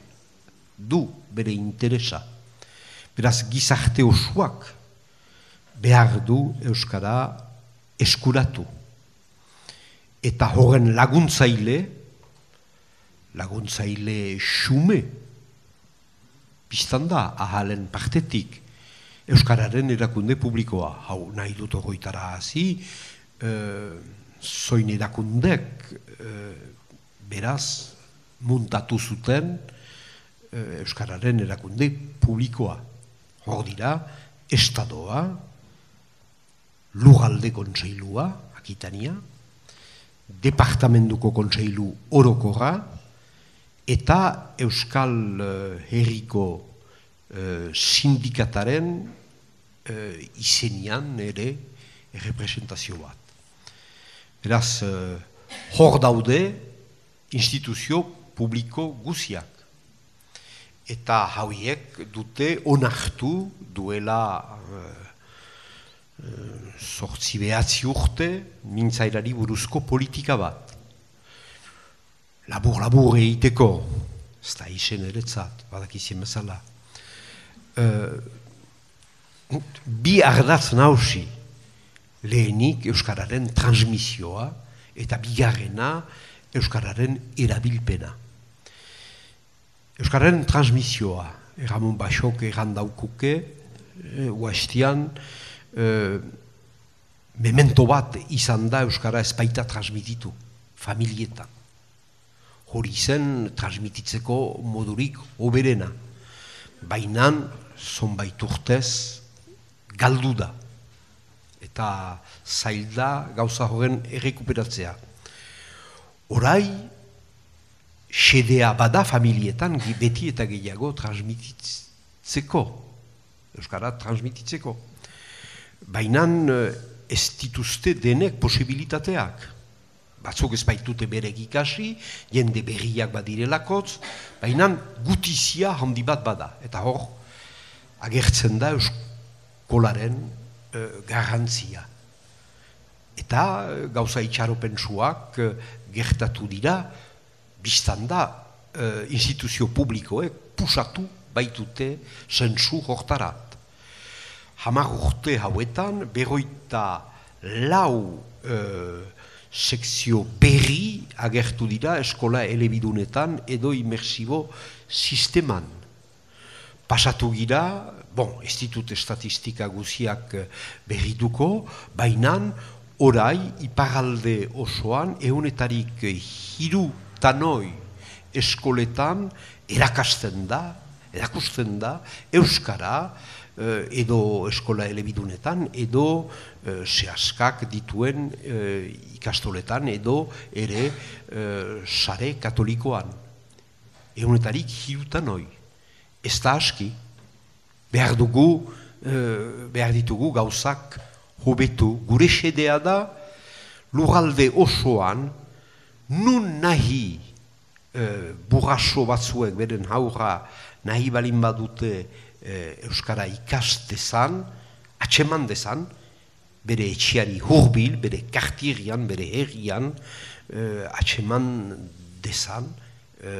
du bere interesa. Beraz gizarte osoak behar du Euskara eskuratu. Eta horren laguntzaile, laguntzaile xume, biztan da ahalen partetik, Euskararen erakunde publikoa, hau nahi dut ogoitara hazi, e, zoin erakundek e, beraz muntatu zuten e, Euskararen erakunde publikoa. Hor dira, estadoa, lugalde kontseilua, akitania, departamentuko kontseilu orokorra, eta Euskal uh, Herriko uh, sindikataren uh, izenian ere representazio bat. Beraz, hor daude instituzio publiko guziak. Eta hauiek dute onartu duela sortzi behatzi urte mintzairari buruzko politika bat. Labur-labur egiteko, ez da isen eretzat, badakizien bezala. Uh, bi ardatz nausi lehenik Euskararen transmisioa eta bigarrena Euskararen erabilpena. Euskararen transmisioa, erramon basok errandaukuke, e, uastian, e, memento bat izan da Euskara espaita transmititu, familietan. Hori zen transmititzeko modurik oberena. Bainan, zonbait urtez, galdu da. Eta zailda gauza horren errekuperatzea. Horai, sedea bada familietan beti eta gehiago transmititzeko. Euskara transmititzeko. Bainan eh, ez dituzte denek posibilitateak. Batzuk ez baitute berek ikasi, jende berriak badirelakotz, baina gutizia handi bat bada. Eta hor, agertzen da euskolaren e, garrantzia. Eta eh, gauza itxaropentsuak e, gertatu dira, biztan da instituzio publikoek pusatu baitute zentsu hortarat hamar urte hauetan, berroita lau e, sekzio berri agertu dira eskola elebidunetan edo imersibo sisteman. Pasatu gira, bon, ez ditut estatistika guziak e, berrituko, bainan orai iparalde osoan eunetarik hiru tanoi eskoletan erakasten da, erakusten da, Euskara, edo eskola elebidunetan, edo e, sehaskak dituen e, ikastoletan, edo ere e, sare katolikoan. Egunetarik hiutan hoi. Ez da aski. Behar dugu, behar ditugu gauzak hobetu. Gure sedea da, lurralde osoan, nun nahi e, burraso batzuek, beren haura, nahi balin badute, e, Euskara ikastezan, atseman dezan, bere etxiari hurbil, bere kartirian, bere herrian, e, atseman dezan e,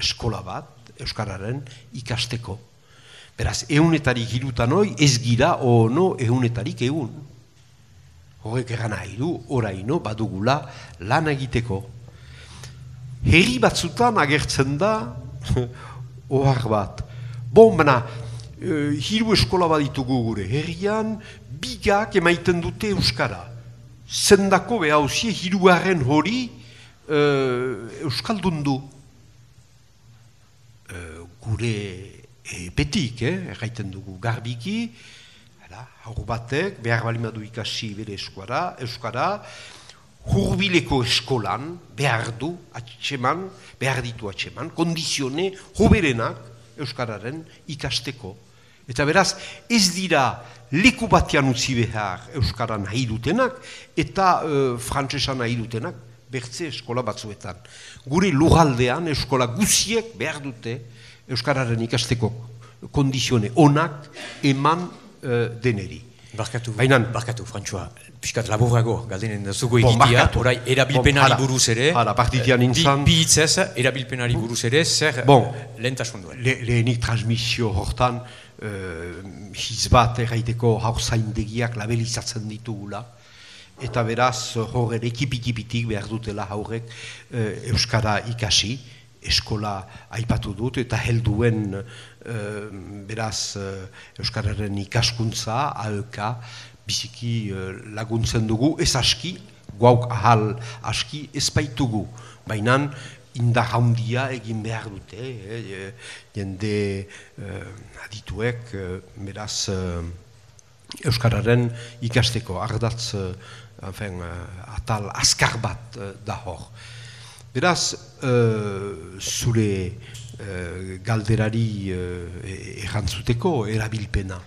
eskola bat, Euskararen ikasteko. Beraz, eunetarik hirutan hoi, ez gira ono eunetarik egun. Horrek eran nahi du, oraino, badugula lan egiteko. Herri batzutan agertzen da, ohar bat. Bon, bena, uh, hiru eskola baditugu gure herrian, bigak emaiten dute Euskara. Zendako behauzie hiruaren hori uh, Euskaldun du. gure epetik, eh? erraiten dugu garbiki, haur batek, behar balimadu ikasi bere eskuara, euskara, hurbileko eskolan behar du atxeman, behar ditu atxeman, kondizione hoberenak euskararen ikasteko. Eta beraz, ez dira leku batean utzi behar euskara nahi dutenak eta e, frantsesa nahi dutenak bertze eskola batzuetan. Gure lugaldean eskola guziek behar dute euskararen ikasteko kondizione onak eman e, deneri. Barkatu, Bainan, barkatu, Frantzua, piskat laburrago, galdenen zugo egitea, orai, erabilpenari bon, buruz ere, hala, partitian intzan, bi, bi erabilpenari buruz ere, zer bon, lehentasun duen. Le, lehenik transmisio hortan, uh, hiz bat erraiteko hauzaindegiak labelizatzen ditugula, eta beraz, horren ekipikipitik behar dutela haurek uh, Euskara ikasi, eskola aipatu dut, eta helduen Eh, beraz uh, Euskararen ikaskuntza, ahalka, biziki uh, laguntzen dugu, ez aski, guauk ahal aski, ez baitugu. Baina indar handia egin behar dute, eh, jende uh, adituek, uh, beraz, uh, Euskararen ikasteko ardatz, uh, enfin, uh, atal askar bat uh, da hor. Beraz, uh, zure Eh, galderari uh, errantzuteko erabilpena.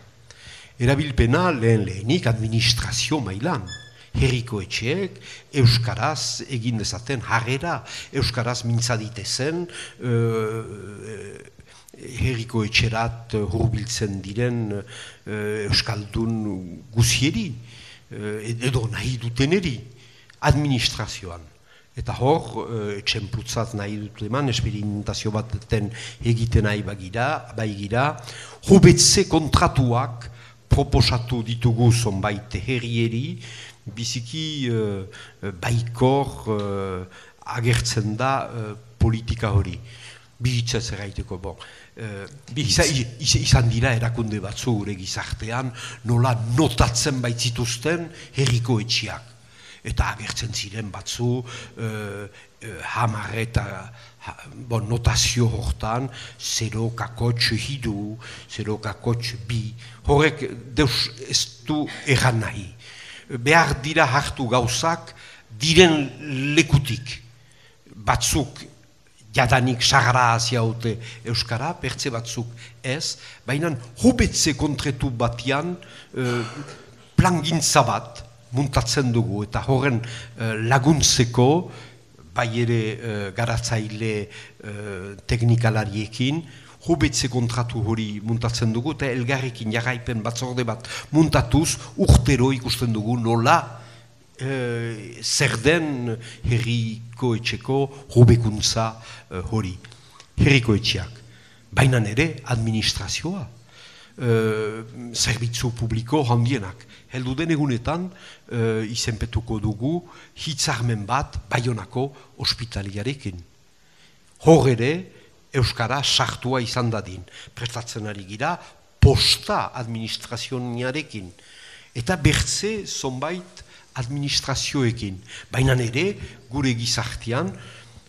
Erabilpena lehen lehenik administrazio mailan. Herriko etxeek, Euskaraz egin dezaten harrera, Euskaraz mintzadite zen, uh, herriko etxerat hurbiltzen diren Euskaldun guzieri, uh, edo nahi duteneri, administrazioan. Eta hor, e, txemplutzat nahi dut eman, esperimentazio bat den egiten nahi bagira, baigira, hobetze kontratuak proposatu ditugu zonbait herrieri, biziki e, baikor e, agertzen da politika hori. Bihitzaz erraiteko, bon. E, izan dira erakunde batzu gure gizartean, nola notatzen baitzituzten herriko etxiak eta agertzen ziren batzu e, e, hamar eta bon, notazio hortan zero kakotx hidu, zero kakotx bi, horrek deus ez du erran nahi. Behar dira hartu gauzak diren lekutik. Batzuk jadanik sagra haute Euskara, pertze batzuk ez, baina hobetze kontretu batian e, plangintza bat, muntatzen dugu eta horren uh, laguntzeko bai ere uh, garatzaile uh, teknikalariekin hobetze kontratu hori muntatzen dugu eta elgarrekin jarraipen batzorde bat muntatuz urtero ikusten dugu nola uh, zer den herriko etxeko hobekuntza uh, hori. Herriko etxeak. Baina ere administrazioa zerbitzu publiko handienak heldu den egunetan uh, izenpetuko dugu hitzarmen bat baionako ospitaliarekin. Hor ere, Euskara sartua izan dadin. Prestatzen ari gira, posta administrazioniarekin. Eta bertze zonbait administrazioekin. Baina ere, gure gizartean,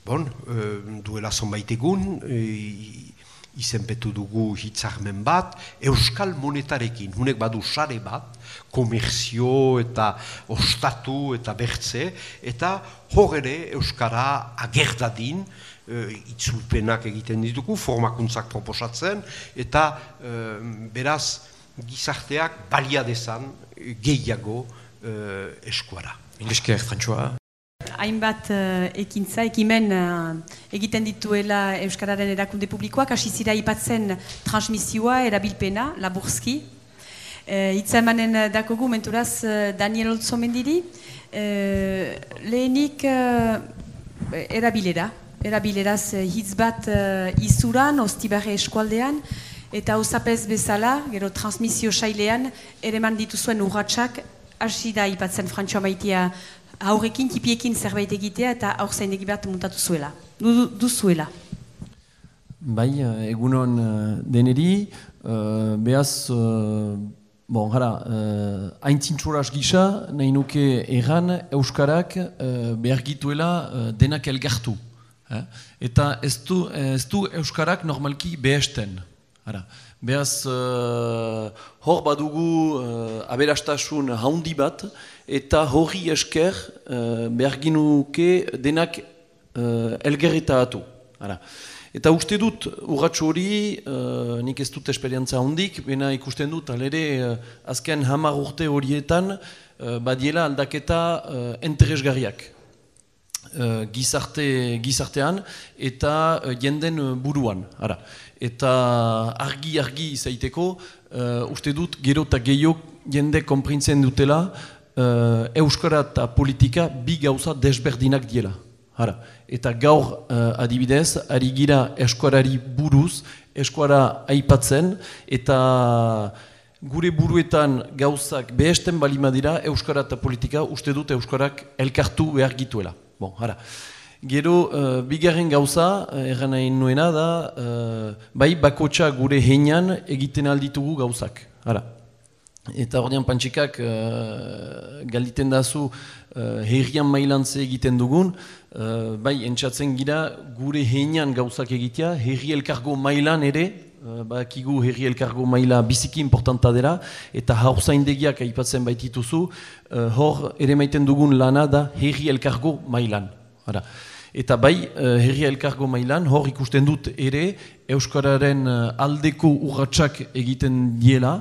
bon, uh, duela zonbait egun, uh, izenpetu dugu hitzarmen bat, euskal monetarekin, hunek badu sare bat, komerzio eta ostatu eta bertze, eta hor ere euskara agerdadin, e, itzulpenak egiten ditugu, formakuntzak proposatzen, eta e, beraz gizarteak baliadezan gehiago e, eskuara. Ingesker, Frantzua hainbat uh, ekintza, ekimen uh, egiten dituela Euskararen erakunde publikoak, hasi zira ipatzen transmisioa, erabilpena, laburzki. Uh, Itza emanen dakogu, menturaz, uh, Daniel Oltzomendiri, uh, lehenik erabilera, erabileraz hitz bat izuran, ostibarre eskualdean, eta osapez bezala, gero transmisio sailean, ere dituzuen urratxak, hasi da ipatzen Frantzua Maitia aurrekin, tipiekin zerbait egitea eta aur zain bat muntatu zuela. Du, du. Bai, eh, egunon deneri, uh, behaz, uh, bon, gara, uh, haintzintxuraz gisa, nahi nuke erran Euskarak uh, behar gituela uh, denak elgartu. Eh? Eta ez du, ez du Euskarak normalki behesten. Ara. Beaz, uh, hor badugu uh, aberastasun haundi bat, eta horri esker uh, behar ginuke denak uh, elgerreta atu. Ara. Eta uste dut, urratxo hori, uh, nik ez dut esperientza hondik, bena ikusten dut, alere, uh, azken hamar urte horietan, uh, badiela aldaketa uh, enteresgarriak. Uh, gizarte, gizartean eta uh, jenden buruan. Ara. Eta argi-argi izaiteko, uh, uste dut, gero eta gehiok jende konprintzen dutela, uh, Euskara eta politika bi gauza desberdinak diela. Hara. Eta gaur uh, adibidez, ari gira eskuarari buruz, eskuara aipatzen, eta gure buruetan gauzak behesten balima dira, Euskara eta politika uste dut Euskarak elkartu behar gituela. Bon, hara. Gero, uh, bigarren gauza, uh, erran nahi nuena da, uh, bai bakotxa gure heinan egiten alditugu gauzak. Hara. Eta ordean pantxikak uh, galditen dazu herrian mailantze egiten dugun, uh, bai entzatzen gira gure heinan gauzak egitea, herri elkargo mailan ere, uh, bakigu herri elkargo maila biziki importanta dela, eta haurzaindegiak aipatzen baitituzu, uh, hor ere maiten dugun lana da herri elkargo mailan. Hara. Eta bai, herri elkargo mailan, hor ikusten dut ere, Euskararen aldeko urratsak egiten diela,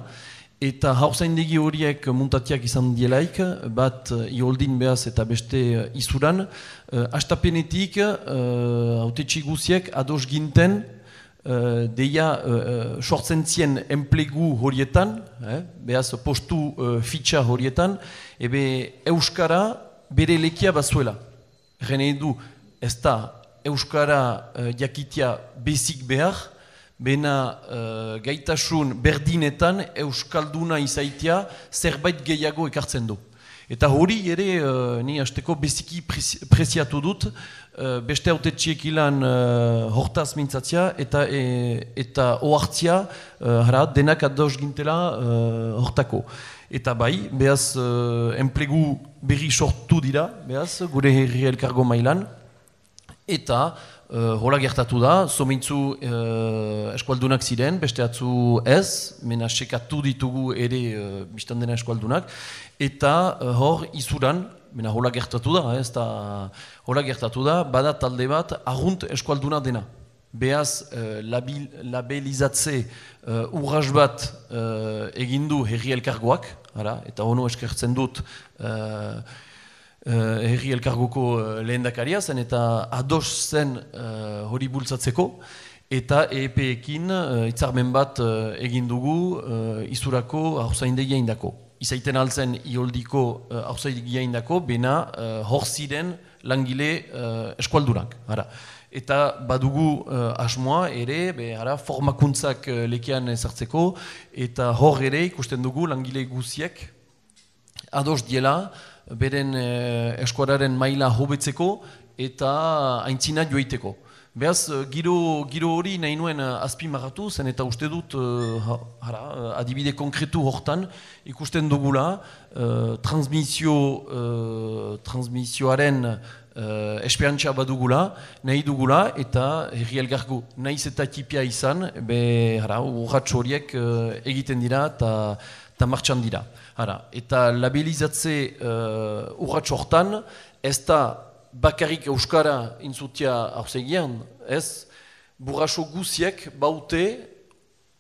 Eta hauzaindegi horiek muntatiak izan dielaik, bat uh, ioldin behaz eta beste uh, izuran. Uh, astapenetik, uh, guziek ados ginten, uh, deia uh, sortzen zien enplegu horietan, eh, behaz postu uh, fitxa horietan, ebe Euskara bere lekia bazuela. Gene edu, ez da Euskara uh, jakitia bezik behar, bena uh, gaitasun berdinetan euskalduna izaitia zerbait gehiago ekartzen du. Eta hori ere uh, ni hasteko beziki preziatu dut uh, beste haute txiek ilan uh, hortaz mintzatzia eta e, eta oartzia uh, denak ados gintela uh, hortako. Eta bai, behaz uh, enplegu berri sortu dira, behaz, gure herri elkargo mailan, eta Uh, hola gertatu da, zomintzu uh, eskualdunak ziren, beste atzu ez, mena sekatu ditugu ere uh, biztan dena eskualdunak, eta uh, hor izuran, mena hola gertatu da, ez da, hola gertatu da, bada talde bat agunt eskualduna dena. Beaz, uh, labil, labelizatze uh, urras bat uh, egindu herri elkargoak, ara, eta hono eskertzen dut, uh, uh, herri elkargoko uh, lehendakaria zen eta ados zen uh, hori bultzatzeko eta EPEkin uh, itzarmen bat uh, egin dugu uh, izurako hauzaindegia indako. Izaiten altzen ioldiko uh, indako, bena uh, hor ziren langile uh, eskualdurak. Ara. Eta badugu uh, asmoa ere, be, ara, formakuntzak uh, lekean ezartzeko, eta hor ere ikusten dugu langile guziek ados diela, beren eh, eskuararen maila hobetzeko eta aintzina joiteko. Beaz, eh, giro, giro hori nahi nuen eh, azpi maratu, zen eta uste dut uh, hara, adibide konkretu hortan ikusten dugula uh, transmisio, uh, transmisioaren uh, esperantza badugula, nahi dugula eta herri elgargo nahiz eta tipia izan, be urratxo horiek uh, egiten dira eta martxan dira. Hara, eta labilizatze uh, urratx hortan, ez da bakarrik Euskara intzutia hausegian, ez? Burraso guziek baute,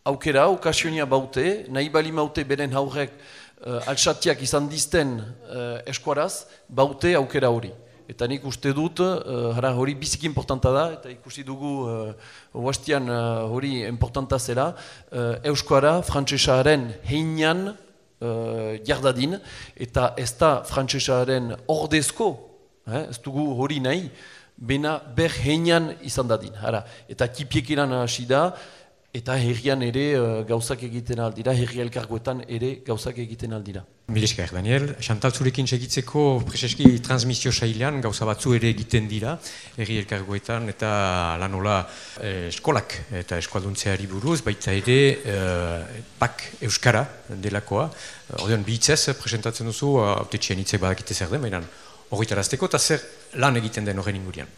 aukera, okasionia baute, nahi bali maute beren haurek uh, altsatiak izan dizten uh, eskuaraz, baute aukera hori. Eta nik uste dut, uh, hori biziki importanta da, eta ikusi dugu uh, hori importanta zela, uh, Euskara, frantzesaren heinan, uh, jardadin, eta ez da frantzesaren ordezko, eh, ez dugu hori nahi, bena ber heinan izan dadin. Hara. Eta kipiekiran hasi da, eta herrian ere uh, gauzak egiten aldira, herri elkargoetan ere gauzak egiten aldira. Milesker, Daniel. Chantal zurekin segitzeko preseski transmisio sailean gauza batzu ere egiten dira herri elkargoetan eta lanola eh, eskolak eta eskualduntzeari buruz, baita ere eh, pak euskara delakoa. Ordean bihitzez presentatzen duzu, haute txien hitzek badakite zer den, baina horretarazteko eta zer lan egiten den horren ingurian.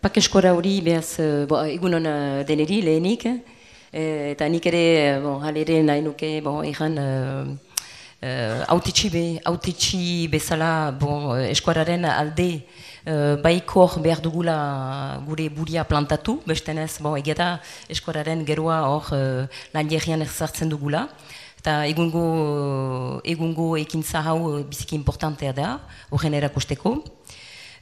Pak eskora hori, behaz, bo, egunon deneri lehenik, eh, eta nik ere, bon, halere nahi nuke, bon, egan, uh, autetxi, be, autetxi bezala bon, eskuararen alde uh, baikor behar dugula gure buria plantatu, bestenez, bon, egeta eskuararen geroa hor uh, lan jerrian erzartzen dugula. Eta egungo, egungo ekintza hau biziki importantea da, horren erakusteko.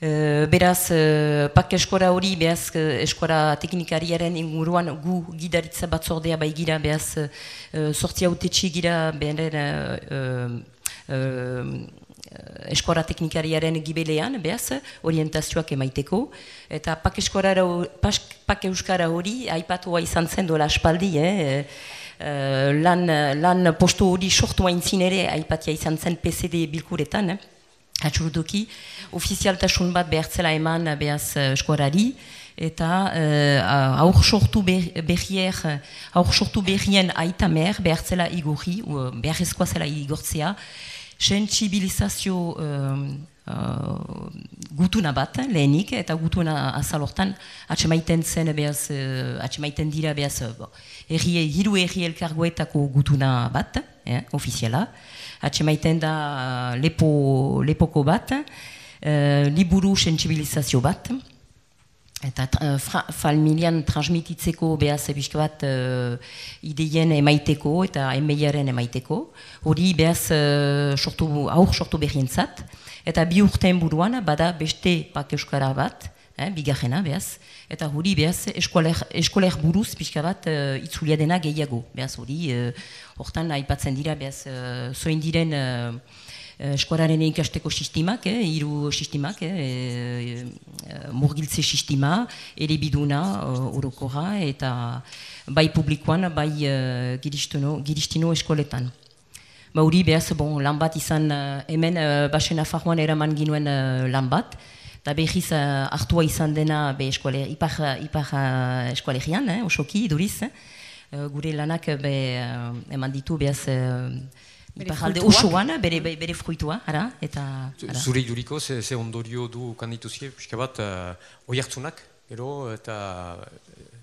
Uh, beraz, uh, pak eskora hori, behaz, uh, eskora teknikariaren inguruan gu gidaritza batzordea bai gira, behaz, uh, sorti haute gira, behar, uh, uh, eskora teknikariaren gibelean, behaz, orientazioak emaiteko. Eta pak, pak euskara hori, aipatua izan zen dola aspaldi, eh, lan, lan postu hori sortu hain ere, aipatia izan zen PCD bilkuretan, eh. Atxurutuki, ofizialtasun bat behartzela eman behaz uh, eskuarari, eta uh, aur sortu behier, aur sortu behien aita mer behartzela igorri, uh, beharrezkoa zela igortzea, sensibilizazio uh, uh, gutuna bat lehenik, eta gutuna azalortan atxemaiten zen behaz, uh, atxemaiten dira behaz, uh, erri, hiru erri elkargoetako gutuna bat, eh, ofiziala, atxemaiten da uh, lepo, lepoko bat, uh, liburu sensibilizazio bat, eta uh, familian transmititzeko behaz ebiske bat uh, ideien emaiteko eta emeiaren emaiteko. Hori behaz uh, sortu, aur sortu behientzat, eta bi urtean buruan bada beste pak euskara bat, eh, bigarrena behaz, eta hori behaz eskoler, buruz pixka bat uh, itzulia dena gehiago. Behaz hori, hortan aipatzen dira behaz uh, zoin diren uh, eskuararen ikasteko sistemak, eh, iru sistemak, eh, murgiltze sistema, ere biduna uh, eta bai publikoan, bai uh, giristino, giristino eskoletan. Ba hori behaz, bon, lan bat izan, hemen uh, basen afarroan eraman ginuen uh, lan bat, eta behiz uh, hartua izan dena be eskuale, ipar, ipar uh, eskualegian, eh, osoki, duriz, eh. gure lanak be, uh, eman ditu behaz uh, ipar alde osoan, bere, bere, bere fruitua, ara, eta... Ara. Zure iduriko, ze, ze ondorio du kandituzie, pixka bat, uh, oi hartzunak, gero, eta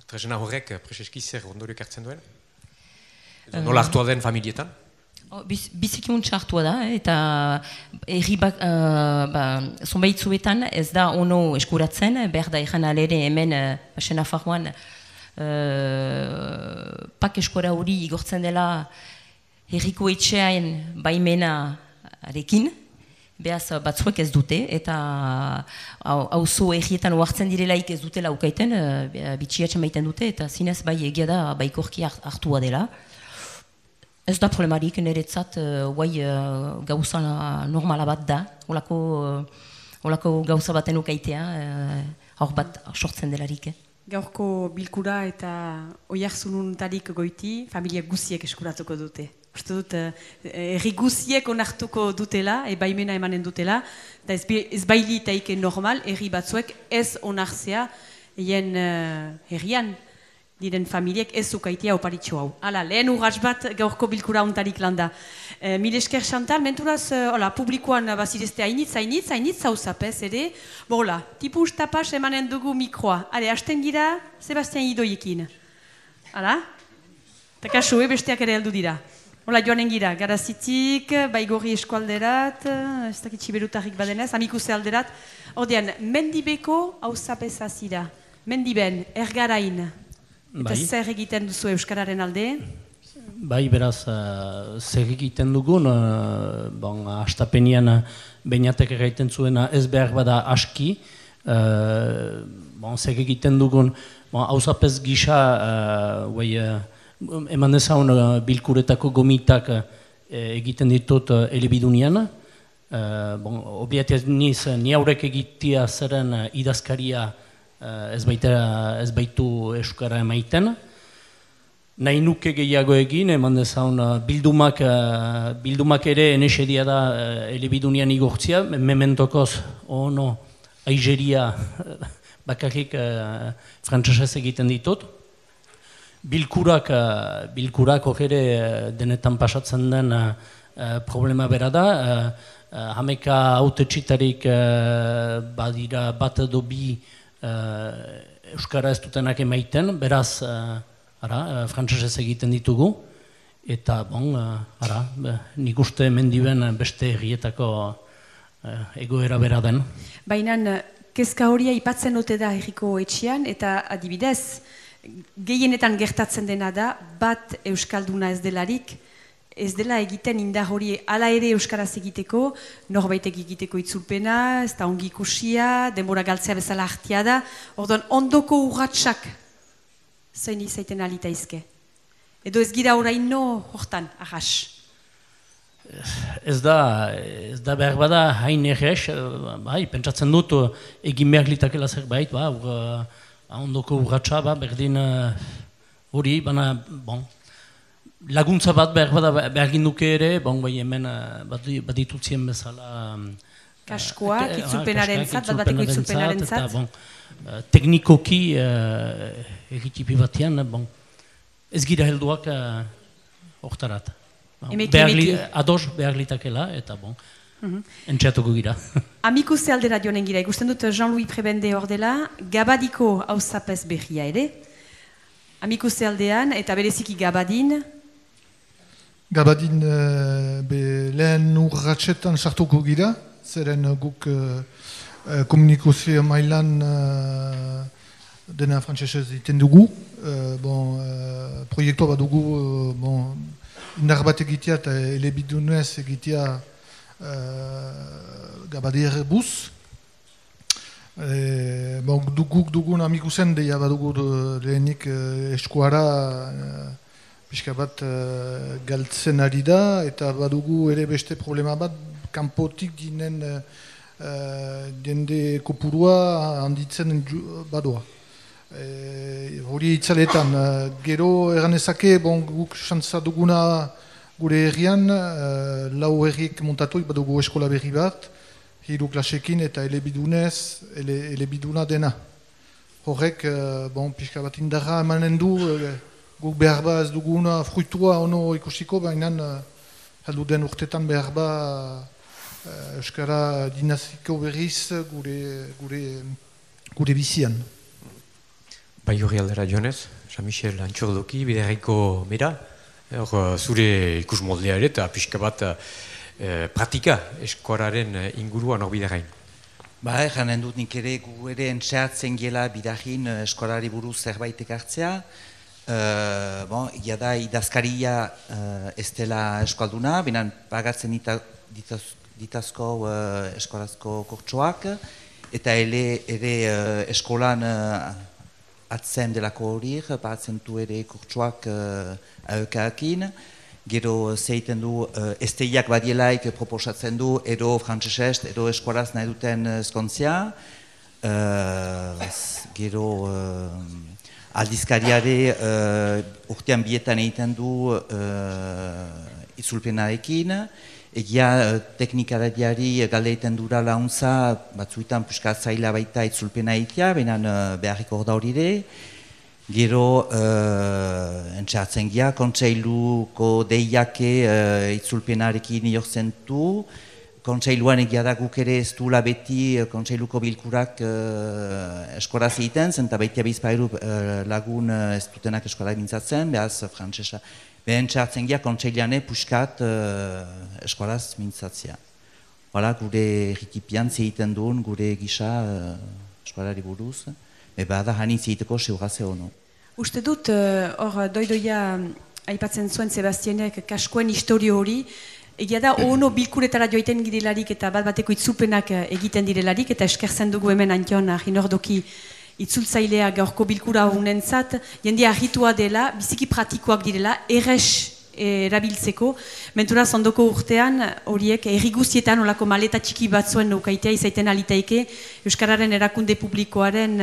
trezena horrek preseski zer ondorio kartzen duen? Nola hartua den familietan? Oh, biz, biziki hartua da, eh, eta erri bak, uh, ba, zonbait zuetan ez da ono eskuratzen, behar da ezan alere hemen, uh, basen afaruan, uh, pak eskora hori igortzen dela erriko etxeain baimena arekin, behaz batzuek ez dute, eta hauzo errietan oartzen direlaik ez dutela ukaiten, uh, bitxiatxe maiten dute, eta zinez bai egia da baikorki hartua dela. Ez da problemarik, niretzat, uh, guai uh, gauza normala bat da, olako, uh, olako gauza baten ukaitea, uh, bat sortzen delarik. Eh? Gaurko bilkura eta oiarzunun tarik goiti, familia guziek eskuratuko dute. Uste dut, erri guziek onartuko dutela, ebaimena emanen dutela, eta ez, ez baili normal, erri batzuek ez onartzea, eien uh, herrian, diren familiek ez zukaitia oparitxo hau. Hala, lehen urratx bat gaurko bilkura ontarik landa. E, Mil esker Chantal, menturaz, e, hola, publikoan bazirezte hainitz, hainitz, hainitz zauzapez, ere. Bola, tipu ustapas emanen dugu mikroa. Hale, hasten gira, Sebastian Idoiekin. Hala? Eta e, besteak ere heldu dira. Hola, joanen gira, garazitik, baigorri eskualderat, ez dakit txiberutarrik badenez, amikuse alderat. Ordean, mendibeko hau zapezazira. Mendiben, ergarain. Eta bai. zer egiten duzu Euskararen alde? Bai, beraz, uh, zer egiten dugun, uh, bon, astapenian uh, bainatek egiten zuena ez behar bada aski, uh, bon, zer egiten dugun, bon, hausapez gisa, uh, wey, uh, eman dezaun uh, bilkuretako gomitak uh, egiten ditut uh, elebidunian, uh, bon, obiatez niz, ni haurek egitea zeren uh, idazkaria, Eh, ez, baita, ez baitu eskara emaiten. Nahi nuke gehiago egin, eman dezaun eh, bildumak, eh, bildumak ere enesedia da elebidunian igortzia, mementokoz, ono, aizeria bakarrik frantzesez egiten ditut. Bilkurak, bilkurak ere denetan pasatzen den problema bera da. Hameka haute txitarik badira bat edo bi Euskara ez dutenak emaiten, beraz, ara, frantzesez egiten ditugu, eta, bon, ara, nik uste mendiben beste egietako egoera bera den. Baina, kezka horia ipatzen dute da erriko etxian, eta adibidez, gehienetan gertatzen dena da, bat Euskalduna ez delarik, ez dela egiten indar hori ala ere Euskaraz egiteko, norbaitek egiteko itzulpena, ez da ongi ikusia, denbora galtzea bezala hartia da, orduan ondoko urratsak zein izaiten alita izke. Edo ez gira no hortan, ahas. Ez da, ez da behar bada hain egez, bai, pentsatzen dut egin behar litakela zerbait, ba, ur, ondoko urratsa, ba, berdin hori, baina, bon, laguntza bat behar bada behar ginduke ere, bon, bai hemen eh, bat, ditutzien bezala... Kaskoak, uh, itzulpenaren zat, bat bateko itzulpenaren zat. Bon, uh, teknikoki uh, egitipi batean, bon, ez gira helduak hortarat. Uh, bon, ados behar litakela, eta bon, mm -hmm. entxeatuko gira. Amikuse aldera joanen gira, ikusten dut Jean-Louis Prebende hor dela, gabadiko hau zapez behia ere, Amikuse aldean, eta bereziki gabadin, Gabadin uh, be lehen urratxetan sartuko gira, zeren guk uh, komunikazio mailan uh, dena frantzesez iten dugu. Uh, bon, uh, proiektua bat dugu uh, bon, indar bat egitea eta elebidunez egitea uh, gabadir buz. E, bon, duguk dugun amikusen deia badugu lehenik eskuara pixka bat uh, galtzen ari da, eta badugu ere beste problema bat, kanpotik dinen uh, jende kopurua handitzen badoa. E, hori itzaletan, uh, gero eranezake, bon, guk xantza duguna gure herrian, uh, lau herriek montatu, badugu eskola berri bat, hiru klasekin eta elebidunez, ele, elebiduna dena. Horrek, uh, bon, pixka bat indarra emanen du, guk behar ba ez duguna fruitua ono ikusiko, baina uh, heldu den urtetan behar ba uh, Euskara dinaziko berriz gure, gure, gure bizian. Bai hori aldera joanez, Jean-Michel Antxordoki, bidarriko mera, hor zure ikus moldea ere eta pixka bat uh, pratika eskoraren inguruan hor bidarrain. Ba, janen dut nik ere gu ere entxeatzen gela bidarin eskolari buruz zerbait ekartzea, Uh, bon, ia da idazkaria uh, ez dela eskalduna, binan pagatzen dita, ditaz, ditazko uh, eskolazko kortsoak, eta ele, ere uh, eskolan uh, atzen delako hori, pagatzen du ere kortsoak uh, aukaakin, gero zeiten du uh, esteiak badielaik proposatzen du ero frantzesest, ero eskolaz nahi duten eskontzia, uh, gero... Uh, aldizkariare uh, urtean bietan egiten du uh, itzulpenarekin, egia teknikaradiari galde egiten dura launtza, batzuetan puska zaila baita itzulpena egitea, benan uh, beharrik hor da hori Gero, uh, entxatzen gira, kontseiluko deiake uh, itzulpenarekin jortzen du, kontseiluan egia da guk ere ez duela beti eh, kontseiluko bilkurak uh, eskoraz egiten, zen eta baita bizpairu uh, lagun uh, ez dutenak eskola mintzatzen, behaz frantzesa. Behen txartzen gira kontseiluane puskat uh, eskolaz mintzatzea. Hala, gure erritipian egiten duen, gure gisa uh, eskolari buruz, eba da hanin zeiteko seugaze hono. Uste dut, hor uh, doidoia aipatzen zuen Sebastienek kaskoen historio hori, Egia da, ono bilkuretara joiten girelarik eta bat bateko itzupenak eh, egiten direlarik eta eskerzen dugu hemen antion ahinordoki itzultzailea gaurko bilkura honen zat, jendia ahitua dela, biziki pratikoak direla, erres eh, erabiltzeko, mentura ondoko urtean horiek erriguzietan olako maleta txiki batzuen naukaitea izaiten alitaike, Euskararen erakunde publikoaren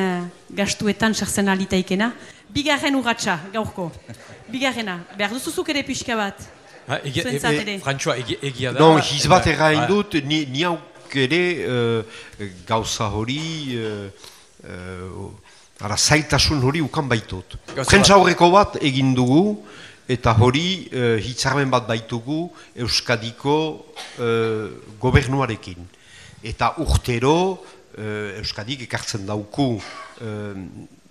gastuetan sartzen alitaikena. Bigarren urratxa, gaurko. Bigarrena, behar duzuzuk ere pixka bat. Ha, egia, e, e, Frantzua, egia, da... Non, hizbat errain dut, ni, ni hauk ere uh, gauza hori, uh, uh, ara, zailtasun hori ukan baitut. Prentza horreko bat egin dugu, eta hori uh, hitzarmen bat baitugu Euskadiko uh, gobernuarekin. Eta urtero, uh, Euskadik ekartzen dauku uh,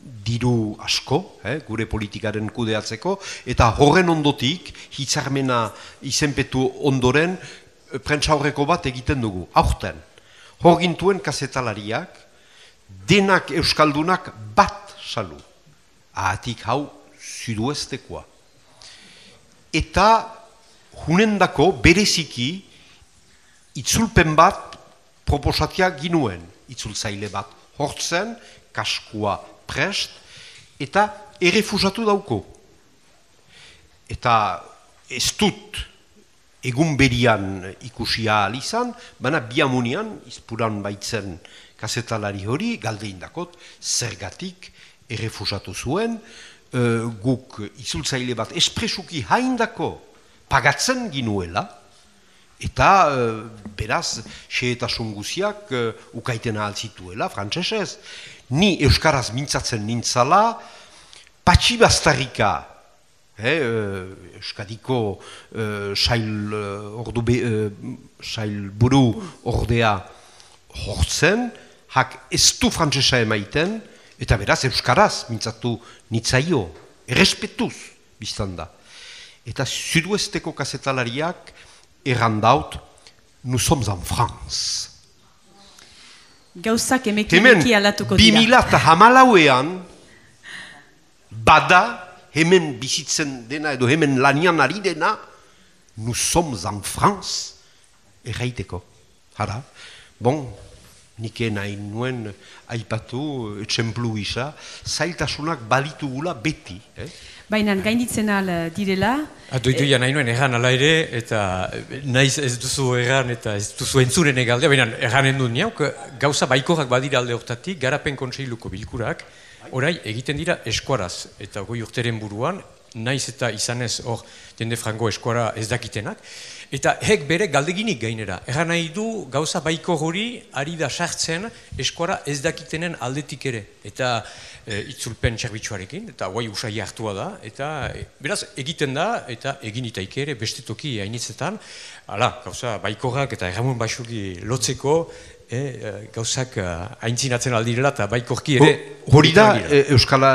diru asko, eh, gure politikaren kudeatzeko, eta horren ondotik, hitzarmena izenpetu ondoren, prentsaurreko bat egiten dugu, aurten. Hor gintuen kazetalariak, denak Euskaldunak bat salu. Ahatik hau, zuduestekoa. Eta, hunendako, bereziki, itzulpen bat proposatia ginuen, itzultzaile bat hortzen, kaskua prest, eta errefusatu dauko. Eta ez dut egun berian ikusia izan, baina biamunian, izpuran baitzen kasetalari hori, galde indakot, zergatik errefusatu zuen, uh, guk itzultzaile bat espresuki haindako pagatzen ginuela, eta uh, beraz, xeetasun guziak uh, ukaiten ahal zituela, frantzesez, ni Euskaraz mintzatzen nintzala, patxi bastarika, eh, uh, Euskadiko uh, sail, ordu be, uh, sail buru ordea hortzen, hak ez du frantzesa emaiten, eta beraz Euskaraz mintzatu nitzaio, errespetuz biztan da. Eta zuduesteko kazetalariak errandaut, nous sommes en France. Gauzak emeki alatuko dira. Hemen, 2000 eta hamalauean, bada, hemen bizitzen dena edo hemen lanian ari dena, nous sommes en France, erraiteko. Hara, bon, nike nahi nuen aipatu, etxemplu isa, zailtasunak baditugula beti. Eh? Baina gainditzen al eh, direla... Adoitu ah, e... nahi nuen erran ala ere, eta naiz ez duzu erran eta ez duzu entzuren egaldea, baina erranen du niauk, gauza baikorak badira alde hortatik, garapen kontseiluko bilkurak, orai egiten dira eskuaraz, eta goi urteren buruan, naiz eta izanez hor jende frango eskuara ez dakitenak, Eta hek bere galdeginik gainera. Erra nahi du gauza baiko hori ari da sartzen eskora ez dakitenen aldetik ere. Eta e, itzulpen txerbitzuarekin, eta guai usai hartua da. Eta e, beraz egiten da, eta egin itaik ere beste toki hainitzetan. Hala, gauza baikorak eta erramun basuki lotzeko, e, e, gauzak haintzinatzen aldirela eta baikorki ere... Hori da Euskala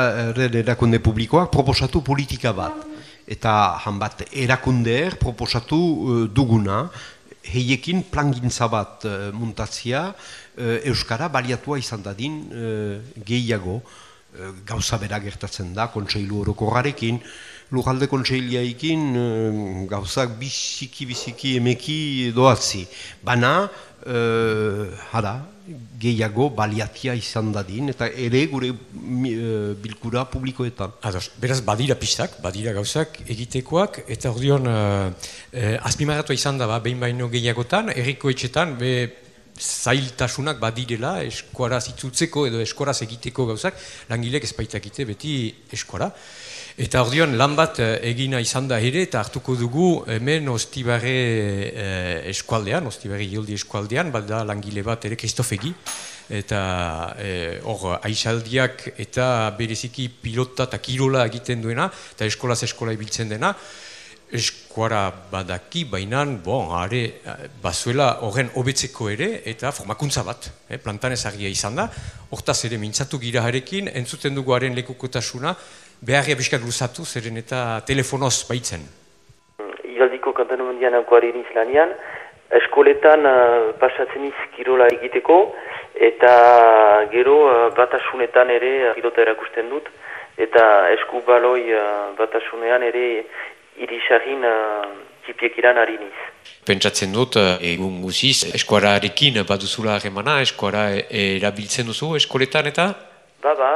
erakunde publikoak proposatu politika bat eta hanbat erakundeer proposatu uh, duguna, heiekin plangintza bat uh, muntatzia, uh, Euskara baliatua izan dadin gehiago, gauza bera gertatzen da, kontseilu horoko garekin, lujalde kontseiliaikin uh, gauzak biziki-biziki emeki doatzi. Bana, uh, hara, gehiago baliatia izan dadin, eta ere gure uh, bilkura publikoetan. Ados, beraz, badira pistak, badira gauzak egitekoak, eta hor dion, uh, uh, izan da, ba, behin baino gehiagotan, erriko etxetan, be, zailtasunak badirela eskuaraz itzutzeko edo eskuaraz egiteko gauzak, langilek ez baitakite beti eskuara. Eta ordean lan bat eh, egina izan da ere eta hartuko dugu hemen Ostibarre eh, eskualdean, Ostibarre Ioldi eskualdean, bat da langile bat ere Kristofegi. Eta eh, hor eh, aixaldiak eta bereziki pilota eta kirola egiten duena, eta eskolaz eskola ibiltzen dena. Eskuara badaki, baina, bon, are, eh, bazuela horren hobetzeko ere, eta formakuntza bat, eh, plantan ezagia izan da. Hortaz ere mintzatu gira harekin, entzuten dugu haren lekukotasuna, beharria biskat luzatu, zeren eta telefonoz baitzen. Igaldiko kantanu mundian aukoari niz lanian, eskoletan uh, pasatzen kirola egiteko, eta gero uh, batasunetan ere uh, pilota erakusten dut, eta eskubaloi uh, batasunean ere irisagin uh, txipiekiran ari niz. Pentsatzen dut, egun guziz, eskuararekin baduzula harremana, eskuara erabiltzen duzu eskoletan eta? Ba, ba,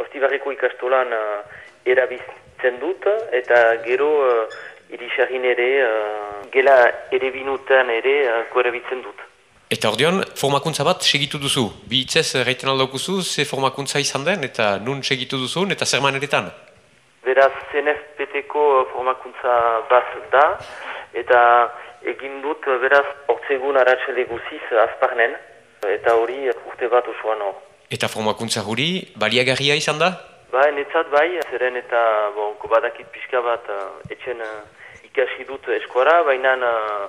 Ostibarriko ikastolan uh, erabiltzen dut, eta gero uh, irisagin ere, uh, gela ere binutan ere uh, erabiltzen dut. Eta ordean, formakuntza bat segitu duzu. Bi hitzez, reiten aldokuzu, ze formakuntza izan den, eta nun segitu duzun, eta zer maneretan? Beraz, CNFPT-ko formakuntza bat da, eta egin dut, beraz, ortsegun aratsele guziz azparnen, eta hori urte bat osoan hor. Eta formakuntza hori, baliagarria izan da? Ba, netzat bai, zeren eta bon, badakit pixka bat uh, etxen uh, ikasi dut eskuara, baina uh,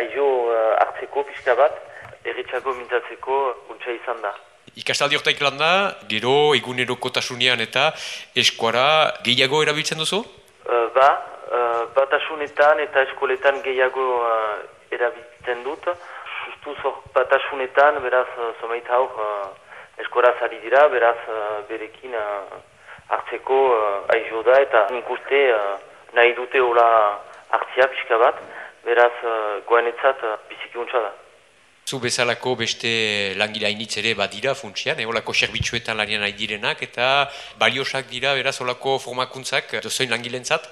aizo uh, hartzeko pixka bat, erretxako mintzatzeko untsa izan da. Ikastaldi hortaik lan da, gero egunerokotasunean eta eskuara gehiago erabiltzen duzu? Uh, ba, uh, batasunetan eta eskoletan gehiago uh, erabiltzen dut. Justu zor batasunetan, beraz, zomait hau uh, eskoraz ari dira, beraz, uh, berekin uh, hartzeko uh, aizo da eta nik uste uh, nahi dute hola hartzia pixka bat, beraz, uh, goenetzat uh, biziki untsa da. Zu bezalako beste langila initz ere badira funtsian, eh, olako serbitxuetan lanian nahi direnak, eta baliosak dira, beraz, olako formakuntzak dozoin langilentzat?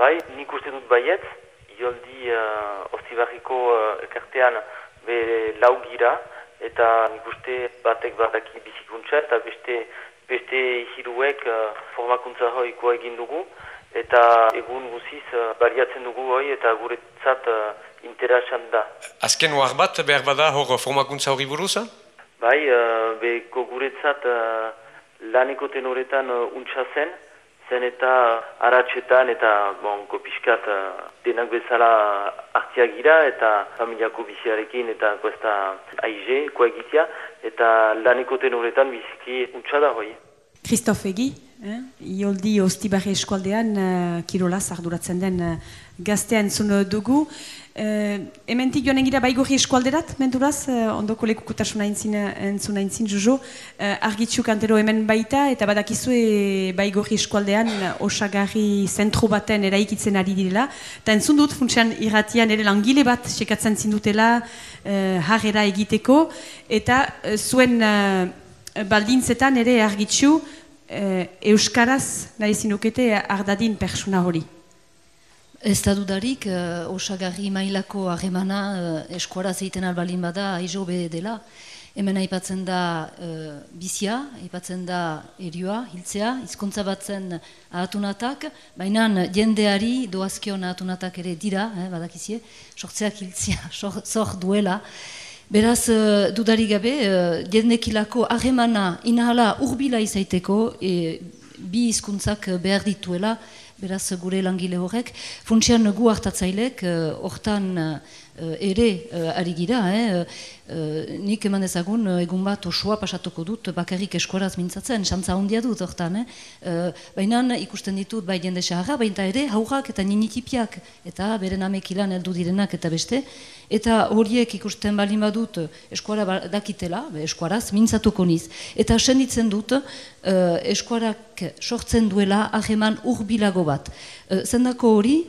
Bai, nik uste dut baiet, joldi uh, ostibarriko uh, ekartean be lau gira, eta nik uste batek badaki bizikuntza, eta beste, beste hiruek uh, formakuntza hoikoa egin dugu, eta egun guziz uh, baliatzen dugu hoi, eta guretzat uh, interesan da. Azken oar bat, behar bada hor formakuntza hori buruza? Bai, uh, beko guretzat uh, laneko tenoretan uh, untsa zen, zen eta aratsetan eta bon, kopiskat uh, denak bezala hartia gira eta familiako biziarekin eta koesta aize, koegitia, eta laneko tenoretan biziki untsa da hoi. Christophe Egi, eh? Ioldi Ostibarri eskualdean uh, Kirolaz arduratzen den uh, gaztea entzun dugu. Uh, Hementik joan egira baigorri eskualderat, menturaz, uh, ondoko lekukotasuna entzun entzin, Jojo. Uh, argitzu kantero hemen baita, eta badakizue baigorri eskualdean osagarri zentro baten eraikitzen ari direla. Eta entzun dut, funtsean irratian ere langile bat sekatzen zindutela uh, harrera egiteko, eta zuen... Uh, baldintzetan ere argitzu eh, Euskaraz nahi zinukete ardadin persona hori. Ez da dudarik, uh, osagarri mailako harremana uh, eskuaraz egiten albalin bada aizo dela. Hemen aipatzen da uh, bizia, aipatzen da erioa, hiltzea, hizkuntza batzen ahatunatak, baina jendeari doazkion ahatunatak ere dira, eh, badakizie, sortzeak hiltzea, sor duela. Beraz, uh, dudarik gabe, uh, jendekilako ahemana inahala urbila izaiteko, e, bi hizkuntzak behar dituela, beraz gure langile horrek. Funtsian gu hartatzailek, uh, hortan ere uh, ari gira, eh? uh, nik eman dezagun egun bat osoa pasatuko dut bakarrik eskoraz mintzatzen, xantza hondia dut hortan, eh? baina ikusten ditut bai jende xaharra, baina ere haurrak eta ninitipiak, eta beren amekilan heldu direnak eta beste, eta horiek ikusten balin badut eskuara ba, dakitela, eskuaraz, mintzatuko niz. Eta senditzen dut uh, eskuarak sortzen duela aheman urbilago bat. Uh, zendako hori,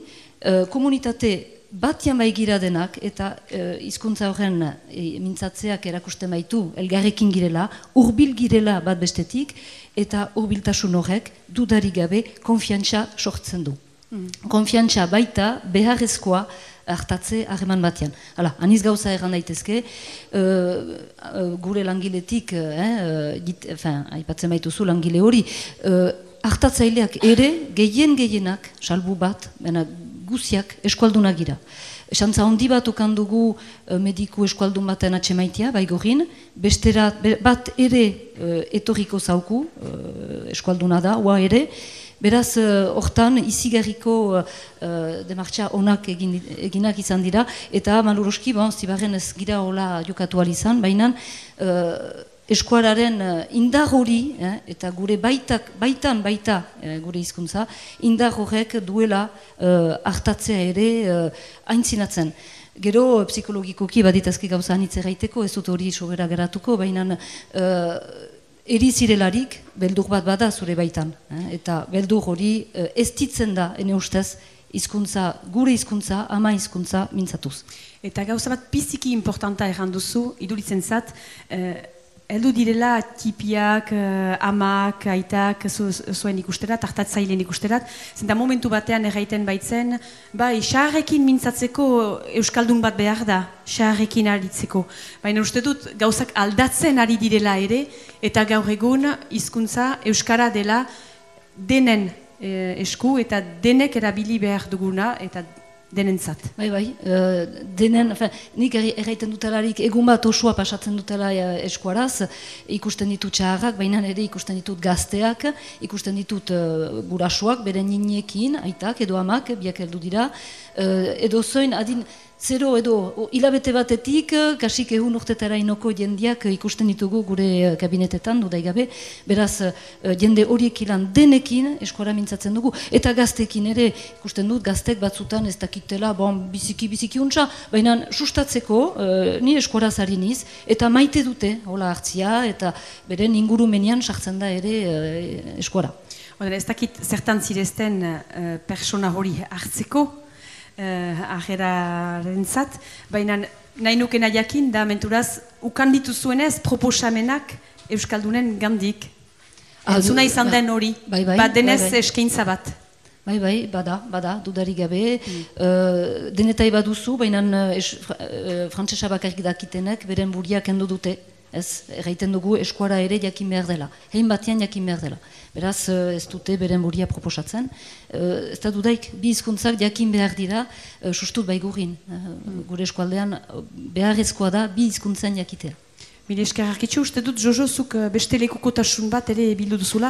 komunitate batian baigira denak eta e, hizkuntza horren e, mintzatzeak erakusten baitu elgarrekin girela, urbil girela bat bestetik eta urbiltasun horrek dudarik gabe konfiantza sortzen du. Mm. Konfiantza baita beharrezkoa hartatze harreman batean. Hala, aniz gauza erran daitezke, uh, gure langiletik, uh, git, fin, aipatzen baituzu langile hori, uh, hartatzaileak ere, gehien gehienak, salbu bat, bena, guziak eskualdunak gira. Esantza handi bat dugu uh, mediku eskualdun baten atxemaitia, bai gorin, bestera bat ere uh, etorriko zauku, uh, eskualduna da, ua ere, beraz hortan uh, izigarriko uh, demartxa onak egin, eginak izan dira, eta maluroski, bon, zibarren ez gira hola jokatu izan, baina eskuararen uh, indar hori, eh, eta gure baitak, baitan baita eh, gure hizkuntza, indar horrek duela uh, hartatzea ere uh, aintzinatzen. Gero psikologikoki baditazki gauza anitze gaiteko, ez dut hori sobera geratuko, baina uh, erizirelarik beldur bat bada zure baitan. Eh, eta beldur hori uh, ez ditzen da, ene ustez, hizkuntza gure hizkuntza ama hizkuntza mintzatuz. Eta gauza bat biziki importanta erranduzu, iduritzen zat, Eldu direla tipiak, uh, amak, aitak, zuen ikusterat, hartatzailean ikusterat, zenta momentu batean erraiten baitzen, bai, xarrekin mintzatzeko Euskaldun bat behar da, xarrekin aritzeko. Baina uste dut, gauzak aldatzen ari direla ere, eta gaur egun hizkuntza Euskara dela denen eh, esku, eta denek erabili behar duguna, eta denentzat. Bai, bai, uh, denen, fin, nik erraiten dutelarik egun bat osua pasatzen dutela uh, eskuaraz, ikusten ditut txarrak, baina ere ikusten ditut gazteak, ikusten ditut uh, gurasuak, beren niniekin, aitak edo amak, biak heldu dira, uh, edo zoin, adin, zero edo hilabete batetik, eh, kasik egun urtetara inoko jendiak eh, ikusten ditugu gure eh, kabinetetan, dudai gabe, beraz jende horiek ilan denekin eskora mintzatzen dugu, eta gaztekin ere ikusten dut gaztek batzutan ez dakitela, bon, biziki biziki untsa, baina sustatzeko ni eskora zariniz, eta maite dute, hola hartzia, eta beren ingurumenian sartzen da ere uh, eskora. ez dakit zertan zirezten uh, persona hori hartzeko, uh, ajeraren zat, baina nahi nuke jakin da menturaz ukan dituzuenez proposamenak Euskaldunen gandik. Ah, Zuna izan den hori, bai, bai, bat denez bai, bai. eskaintza bat. Bai, bai, bada, bada, dudari gabe. Mm. Uh, denetai baduzu, baina uh, uh, frantzesa bakarrik dakitenek, beren buriak endu dute. Ez, erraiten dugu eskuara ere jakin behar dela. Hein batean jakin behar dela. Beraz, eh, ez dute beren buria proposatzen. Eh, ez da dudaik, bi izkuntzak jakin behar dira, eh, sustut bai gurin. Gure eskualdean beharrezkoa da bi izkuntzen jakitea. Mire esker arkitxo, uste dut Jojozuk eh, beste lekukotasun bat ere bildu duzula,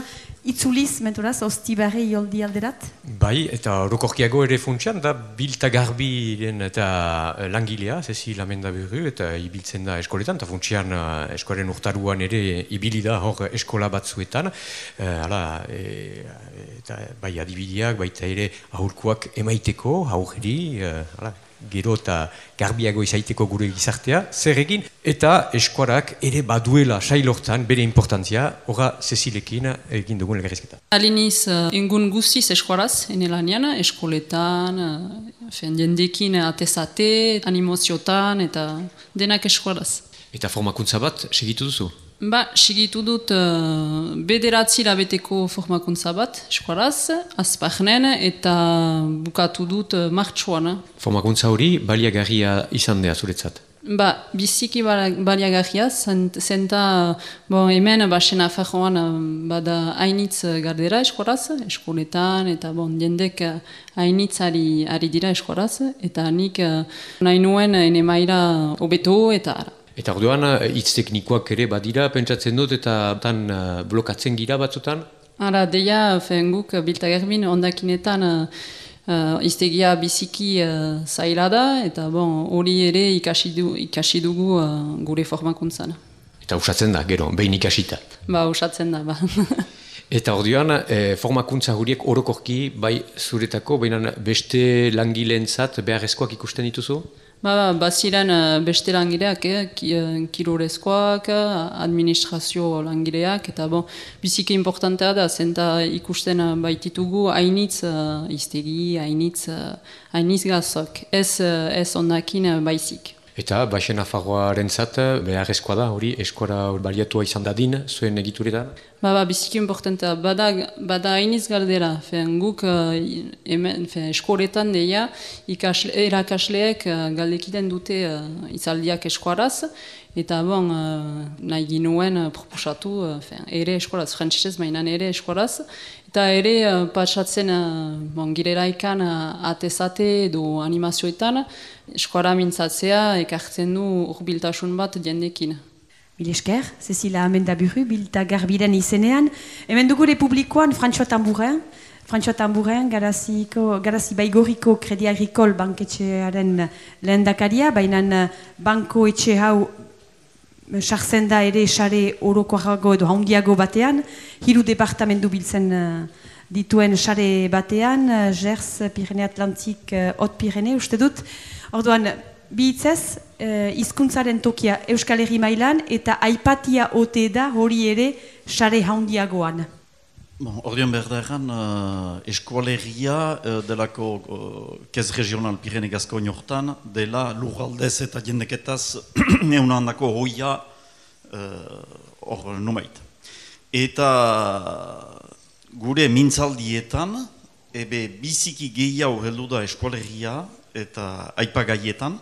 itzuliz, menturaz, osti barri joldi alderat? Bai, eta rokorkiago ere funtsian, da bilta garbi eta eh, langilea, zezi lamenda berru, eta ibiltzen da eskoletan, eta funtsian eh, eskoaren urtaruan ere ibili da hor eskola batzuetan, hala, eta bai adibidiak, baita ere aurkuak emaiteko, aurri, hala, gero eta garbiago izaiteko gure gizartea, zer egin, eta eskuarak ere baduela sailortan bere importantzia, horra Cecilekin egin dugun legerizketa. Aliniz, uh, engun guztiz eskuaraz, enelanian, eskoletan, uh, jendekin atezate, animoziotan, eta denak eskuaraz. Eta formakuntza bat, segitu duzu? Ba, sigitu dut uh, bederatzi labeteko formakuntza bat, eskuaraz, azpagnen, eta bukatu dut uh, martxuan. Formakuntza hori baliagarria izan dea zuretzat? Ba, biziki baliagarria, zenta bon, hemen basen afajoan uh, bada hainitz gardera eskuaraz, eskoletan, eta bon, jendek hainitz ari, ari dira eskuaraz, eta nik nahi nuen ene maira obeto eta ara. Eta orduan, eh, hitz teknikoak ere badira, pentsatzen dut, eta tan uh, blokatzen gira batzutan? Hala, deia, fenguk, bilta gerbin, ondakinetan, uh, iztegia biziki uh, zaila da, eta bon, hori ere ikasi, du, ikasi dugu uh, gure formakuntzan. Eta usatzen da, gero, behin ikasita? Ba, usatzen da, ba. Eta orduan, eh, formakuntza horiek orokorki, bai zuretako, baina beste langileentzat beharrezkoak ikusten dituzu? Ba, ba, baziren uh, beste langileak, eh, eh kirurezkoak, administrazio langileak, eta bon, biziki importantea da, zenta ikusten baititugu hainitz uh, iztegi, hainitz, uh, gazok, ez, ez ondakin baizik. Eta, baixen afarroaren zat, beharrezkoa da, hori, eskora baliatua izan dadin, zuen egituretan? Ba, ba, biziki importantea, bada, bada hainiz galdera, fen, guk uh, hemen, fen, eskoretan deia, ikasle, erakasleek uh, galdekiten dute uh, izaldiak eskuaraz, eta bon, uh, nahi ginuen uh, proposatu, uh, fen, ere eskuaraz, frantzisez mainan ere eskuaraz, eta ere uh, patsatzen bon, gireraikan uh, atezate edo animazioetan, eskuara mintzatzea ekartzen du urbiltasun bat jendekin. Mil esker, Cecilia Amendaburu, bilta garbiren izenean. Hemen dugu republikoan François Tambourin. François Tambourin, garaziko, garazi baigoriko kredi agrikol banketxearen lehen dakaria, baina banko etxe hau sartzen da ere sare orokoago edo haundiago batean, hiru departamentu biltzen uh, dituen sare batean, uh, Gers, Pirene Atlantik, uh, Hot Pirene, uste dut. Orduan, bihitzez, uh, izkuntzaren tokia Euskal Herri mailan eta aipatia ote da hori ere sare haundiagoan. Bon, da egan, uh, eskualegia uh, delako uh, kez regional Pirene Gaskoin hortan, dela lurraldez eta jendeketaz neuna handako hoia hor uh, numait. Eta gure mintzaldietan, ebe biziki gehiago heldu da eskualegia eta aipagaietan,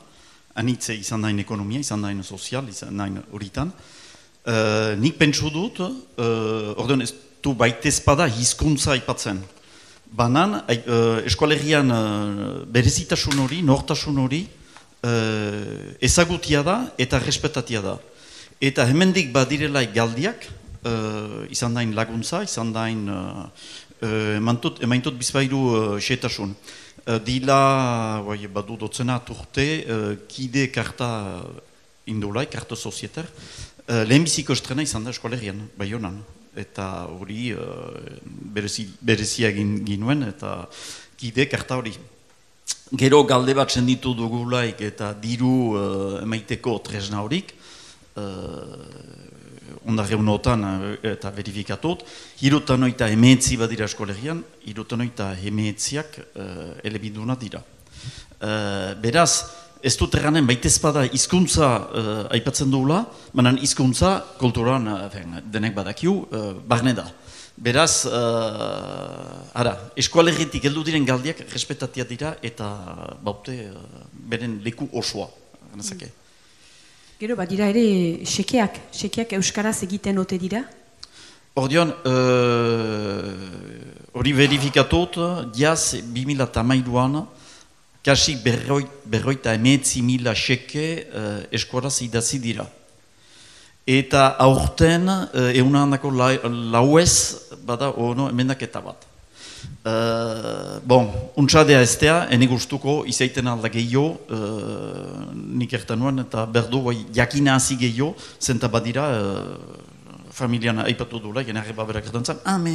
anitze izan dain ekonomia, izan dain sozial, izan dain horitan. Uh, nik pentsu dut, uh, ordean ez du baitezpada hizkuntza aipatzen. Banan, uh, eskualerian uh, berezitasun hori, nortasun hori, uh, ezagutia da eta respetatia da. Eta hemendik badirela galdiak, uh, izan dain laguntza, izan dain uh, Uh, emaintut bizpairu uh, xetasun. Uh, dila, bai, badu dotzena turte, uh, kide karta indula, karta sozietar, uh, lehenbiziko estrena izan da eskolerian, bai honan. Eta hori uh, berezi, berezia ginuen, eta kide karta hori. Gero galde bat senditu dugulaik eta diru uh, emaiteko tresna horik, uh, eh, eta verifikatut, hirutan oita emeetzi badira eskolegian, hirutan emeetziak uh, elebiduna dira. Uh, beraz, ez dut erranen baitez bada izkuntza uh, aipatzen dugula, manan izkuntza kulturan uh, denek badakiu, uh, barne da. Beraz, uh, ara, eskualerritik heldu diren galdiak respetatia dira eta baute uh, beren leku osoa. Mm. Gero, bat dira ere, sekeak, sekeak euskaraz egiten ote dira? Ordean, uh, hori uh, verifikatut, diaz, 2008an, kasi berroit, berroita emetzi mila seke uh, eskuaraz idazi dira. Eta aurten, uh, euna handako lauez, bada, ono, emendaketa bat. Uh, bon, untsadea eztea, ene gustuko, izaiten alda gehiago, uh, nik ertan nuen, eta berdu, bai, jakina hazi gehiago, zenta badira, uh, familiana aipatu duela, jena arreba berak ertan zen, ah, me,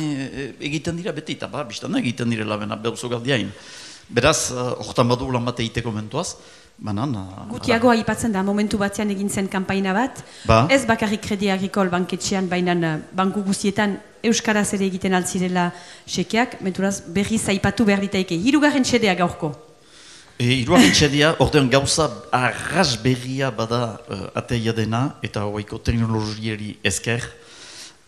egiten dira beti, eta ba, biztana egiten dire labena, behuzo galdiain. Beraz, uh, hortan badu lan bat egiteko mentuaz, banan... Uh, Gutiago aipatzen da, momentu batzean egin zen kampaina bat, ba? ez bakarrik kredi agrikol banketxean, baina banku guztietan Euskaraz ere egiten altzirela sekeak, menturaz berri zaipatu behar ditaike. Hirugarren txedea gaurko? E, Hirugarren txedea, ordean gauza arras berria bada uh, ateia dena, eta hoiko teknologieri esker,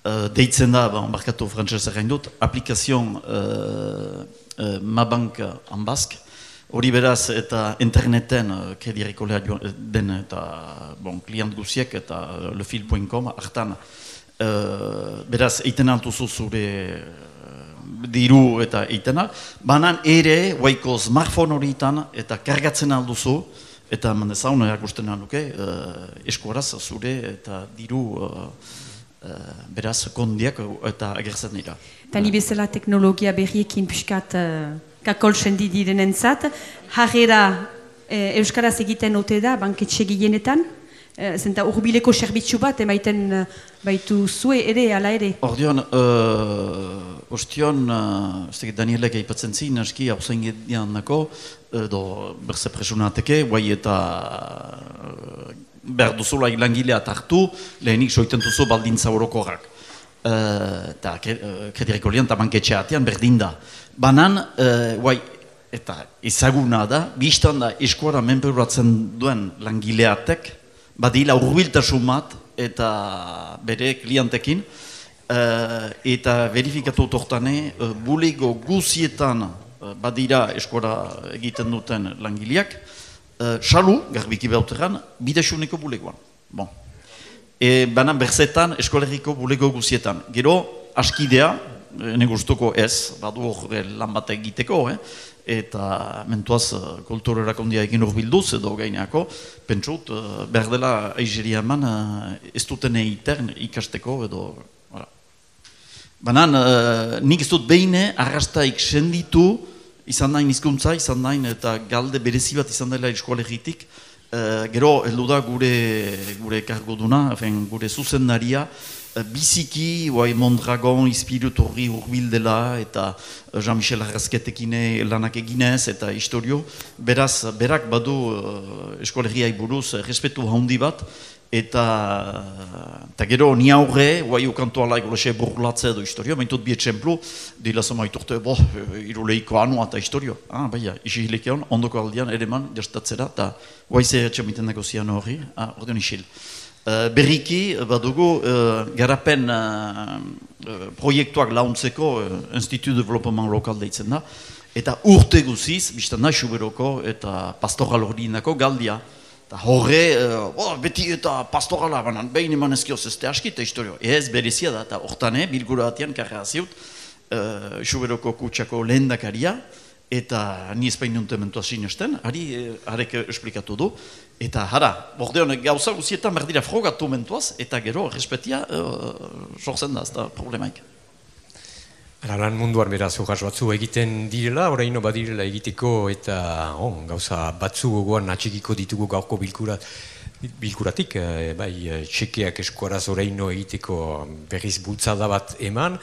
uh, deitzen da, ba, markatu frantzesa gain dut, aplikazion uh, uh, Mabank Ambask, Hori beraz eta interneten uh, krediariko den eta bon, klient guziek eta lefil.com hartan Eh, beraz, eiten altuzu zure uh, diru eta eitena, banan ere, waiko smartphone horietan eta kargatzen alduzu, eta mande zaun erakusten alduke, uh, eskuaraz zure eta diru uh, beraz kondiak eta agertzen dira. Tani bezala teknologia berriekin piskat uh, kakol sendi diren entzat, jarrera Euskaraz egiten ote da, banketxe gehienetan? Eh, zenta urbileko serbitzu bat emaiten uh, baitu zue ere, ala ere? Ordeon, uh, ostion, uh, Danielek aipatzen zin, aski, hau zain nako, edo berze presunateke, guai eta uh, behar duzula ilangilea hartu, lehenik soiten duzu baldintza orokorrak. Eta uh, krederiko lian eta banketxe atean berdin da. Banan, uh, guai, eta ezaguna da, biztan da eskuara menperuratzen duen langileatek, badila urbiltasun bat eta bere klientekin uh, eta verifikatu tortane uh, bulego guzietan uh, badira eskora egiten duten langileak uh, salu, garbiki behauteran, bidesuneko bulegoan. Bon. E, banan berzetan eskoleriko bulego guzietan. Gero, askidea, negustuko ez, badu hor lan bat egiteko, eh? eta mentuaz uh, kultur erakondia egin urbilduz edo gaineako, pentsut, behar dela aizeria eman ez duten egiten ikasteko edo... Bara. Banan, nik ez dut behine arrastaik senditu, izan dain izkuntza, izan dain eta galde berezi bat izan dela eskolegitik, uh, gero, heldu da gure, gure kargoduna, gure zuzendaria, Eh, biziki, guai Mondragon ispirutorri urbil dela, eta eh, Jean-Michel Arrasketekine lanak eginez, eta historio. Beraz, berak badu uh, eskolegiai buruz, respetu handi bat, eta, eta gero ni aurre, guai ukantu ala egolese burlatze edo historio, maintut bi etxemplu, dila zama iturte, bo, iruleiko anua eta historio. Ah, baina, isi hilekeon, ondoko aldean, ere man, jastatzera, eta guai ze etxamiten dago zian hori, ah, ordeon isil. Uh, berriki, badugu, uh, garapen uh, proiektuak launtzeko uh, Institut Development Lokal deitzen da, eta urte guziz, biztan nahi suberoko eta pastoral hori galdia. Eta horre, uh, oh, beti eta pastorala, banan, behin eman ezkioz ez aski eta historio. Ez berezia da, eta hortane, bilgura batean karra ziut, uh, suberoko kutsako lehen eta ni ezpain nunte mentua sinesten, ari, harek esplikatu du, Eta hara, bordeon gauza guzietan berdira frogatu mentuaz, eta gero, respetia, uh, sortzen da, ez da problemaik. Lan munduan beraz urras batzu egiten direla, oraino badirela egiteko eta on, gauza batzu gogoan atxikiko ditugu gaurko bilkura, bilkuratik, e, bai txekeak eskuaraz oraino egiteko berriz bultzada bat eman,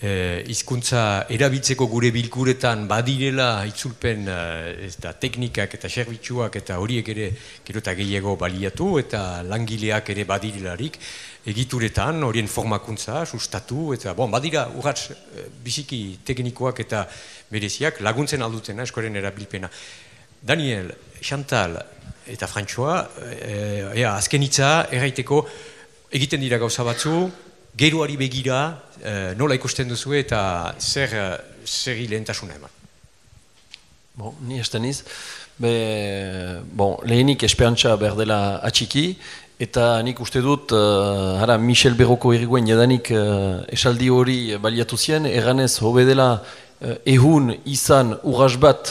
e, izkuntza erabiltzeko gure bilkuretan badirela itzulpen e, ez da, teknikak eta serbitzuak eta horiek ere gero eta gehiago baliatu eta langileak ere badirelarik, egituretan, horien formakuntza, sustatu, eta bon, badira urratz eh, biziki teknikoak eta bereziak laguntzen aldutena eskoren erabilpena. Daniel, Chantal eta Frantxoa, e, ea, azken hitza erraiteko egiten dira gauza batzu, geroari begira, e, nola ikusten duzu eta zer, zer lehentasuna eman. Bon, ni esteniz, be, bon, lehenik esperantza berdela atxiki, Eta nik uste dut, uh, Michel Berroko eriguen jadanik uh, esaldi hori baliatu zien, erganez hobedela uh, ehun izan urras bat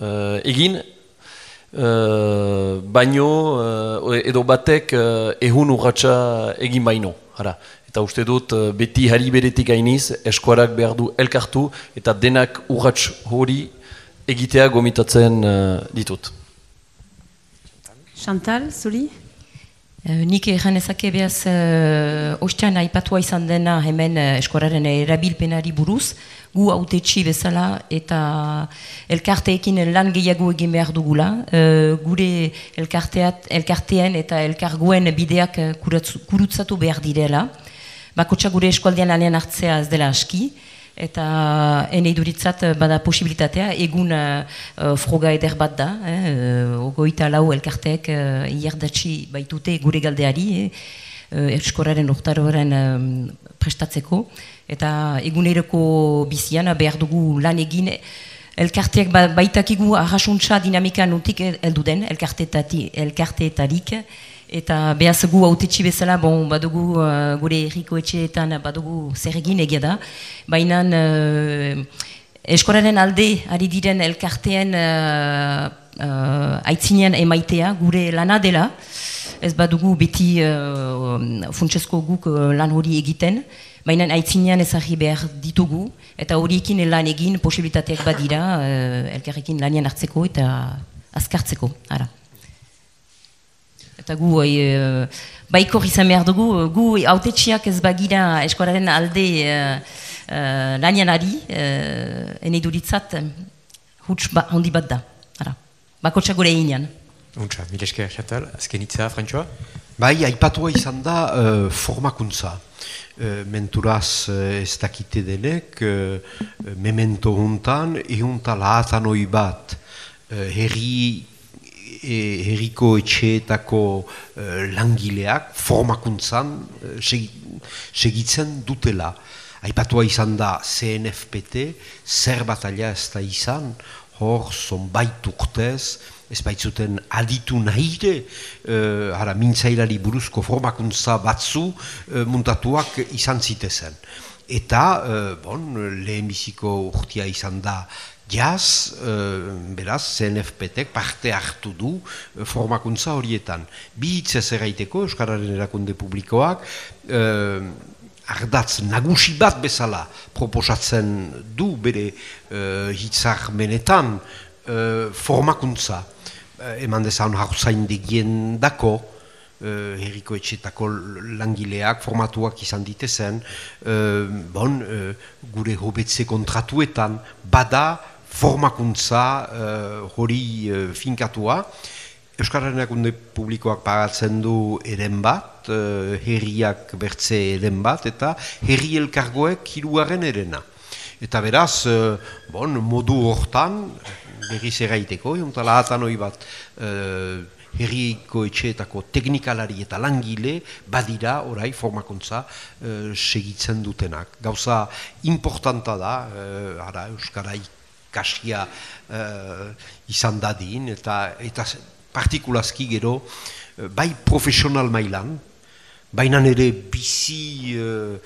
uh, egin, uh, baino uh, edo batek uh, ehun urratsa egin baino. Hara. Eta uste dut, uh, beti hari beretik gainiz, eskuarak behar du elkartu, eta denak urrats hori egitea gomitatzen uh, ditut. Chantal, Zuli? Uh, nik egin ezake behaz uh, ostean aipatua izan dena hemen uh, eskoraren erabilpenari buruz, gu autetxi bezala eta elkarteekin lan gehiago egin behar dugula. Uh, gure elkartean eta elkargoen bideak kurutzatu behar direla. Bakotxa gure eskualdean lanean hartzea ez dela aski eta ene iduritzat eh, bada posibilitatea egun uh, froga eder bat da eh, ogoita lau elkarteek uh, iardatxi baitute gure galdeari eh, eskoraren urtaroaren prestatzeko. Eta eguneroko bizian behar dugu lan egin elkarteak ba, baitakigu arrasuntza dinamika nutik heldu den elkarteetarik Eta behaz gu autetxi bezala, bon, badugu uh, gure erriko etxeetan badugu zer egin egia da. Baina uh, eskoraren alde ari diren elkartean uh, uh, aitzinean emaitea gure lana dela. Ez badugu beti uh, funtsezko guk uh, lan hori egiten. Baina aitzinean ezagri behar ditugu. Eta horiekin lan egin posibilitateak badira uh, elkarrekin lanian hartzeko eta azkartzeko. Ara eta gu e, baiko izan behar dugu, gu autetxiak ez bagira eskolaren alde e, e, lanian ari, e, ene duritzat, huts ba, handi bat da. Ara. Bako txagure einan. Untsa, mileske, xatal, azken itza, Frantxoa? Bai, aipatua izan da uh, formakuntza. Uh, menturaz uh, ez dakite denek, uh, memento huntan, ihunta lahatan hoi bat, uh, herri e, herriko etxeetako e, langileak formakuntzan e, segitzen dutela. Aipatua izan da CNFPT, zer batalia ez da izan, hor zonbait urtez, ez baitzuten aditu nahire, e, hara, mintzailari buruzko formakuntza batzu e, muntatuak izan zitezen. Eta, e, bon, lehenbiziko urtia izan da Jaz, uh, beraz, CNFPT parte hartu du uh, formakuntza horietan. Bi hitz ez erraiteko, Euskararen erakunde publikoak, uh, ardatz nagusi bat bezala proposatzen du bere uh, hitzar menetan uh, formakuntza. Eman dezan hauzain degien dako, uh, herriko etxetako langileak formatuak izan ditezen, uh, bon, gure hobetze kontratuetan, bada, formakuntza uh, hori uh, finkatua. Euskararen akunde publikoak pagatzen du eren bat, uh, herriak bertze eren bat, eta herri elkargoek hiruaren erena. Eta beraz, bon, modu hortan, berriz erraiteko, jontala hatan hori bat, herriko etxeetako teknikalari eta langile badira orai formakuntza segitzen dutenak. Gauza importanta da, uh, ara, Euskaraik kasia uh, izan dadin, eta, eta partikulazki gero, uh, bai profesional mailan, baina nire bizi uh,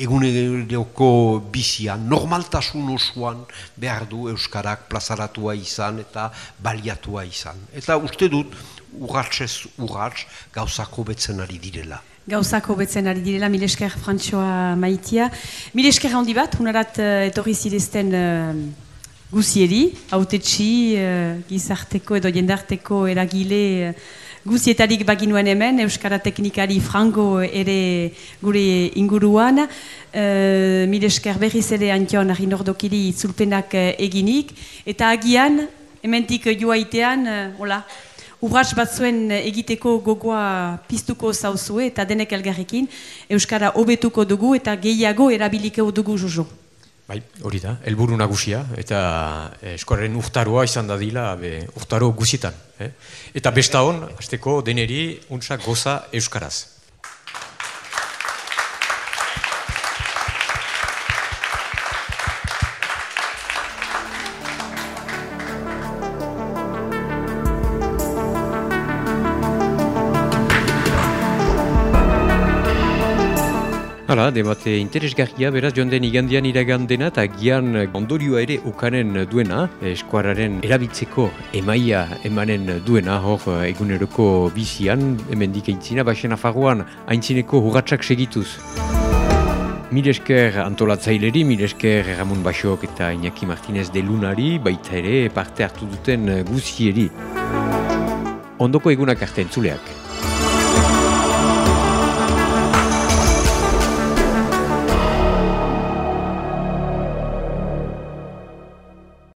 eguneroko bizia, normaltasun osoan behar du Euskarak plazaratua izan eta baliatua izan. Eta uste dut, urratxez urratx gauzako betzen ari direla. Gauzako betzen ari direla, mil esker Frantxoa maitia. Mil esker handi bat, unarat uh, etorri zidezten uh, guzieri, autetxi, uh, gizarteko edo jendarteko eragile uh, guzietarik baginuen hemen, Euskara Teknikari frango ere gure inguruan. Uh, mil esker berriz ere antion ordokiri itzulpenak eginik, eta agian, hementik joaitean, uh, hola, urratz bat zuen egiteko gogoa piztuko zauzue eta denek elgarrekin Euskara hobetuko dugu eta gehiago erabiliko dugu juzo. Bai, hori da, helburu nagusia eta eh, eskorren urtaroa izan dadila be, urtaro guzietan. Eh? Eta besta hon, azteko deneri, untsa goza Euskaraz. Hala, debate interesgarria, beraz, joan den igandian iragandena eta gian ondorioa ere ukanen duena, eskuararen erabitzeko emaia emanen duena, hor eguneroko bizian, hemen dikeintzina, baxen afagoan, haintzineko hurratsak segituz. Mil esker antolatzaileri, mil esker Ramon Basok eta Iñaki Martinez de Lunari, baita ere parte hartu duten guzieri. Ondoko egunak arte entzuleak.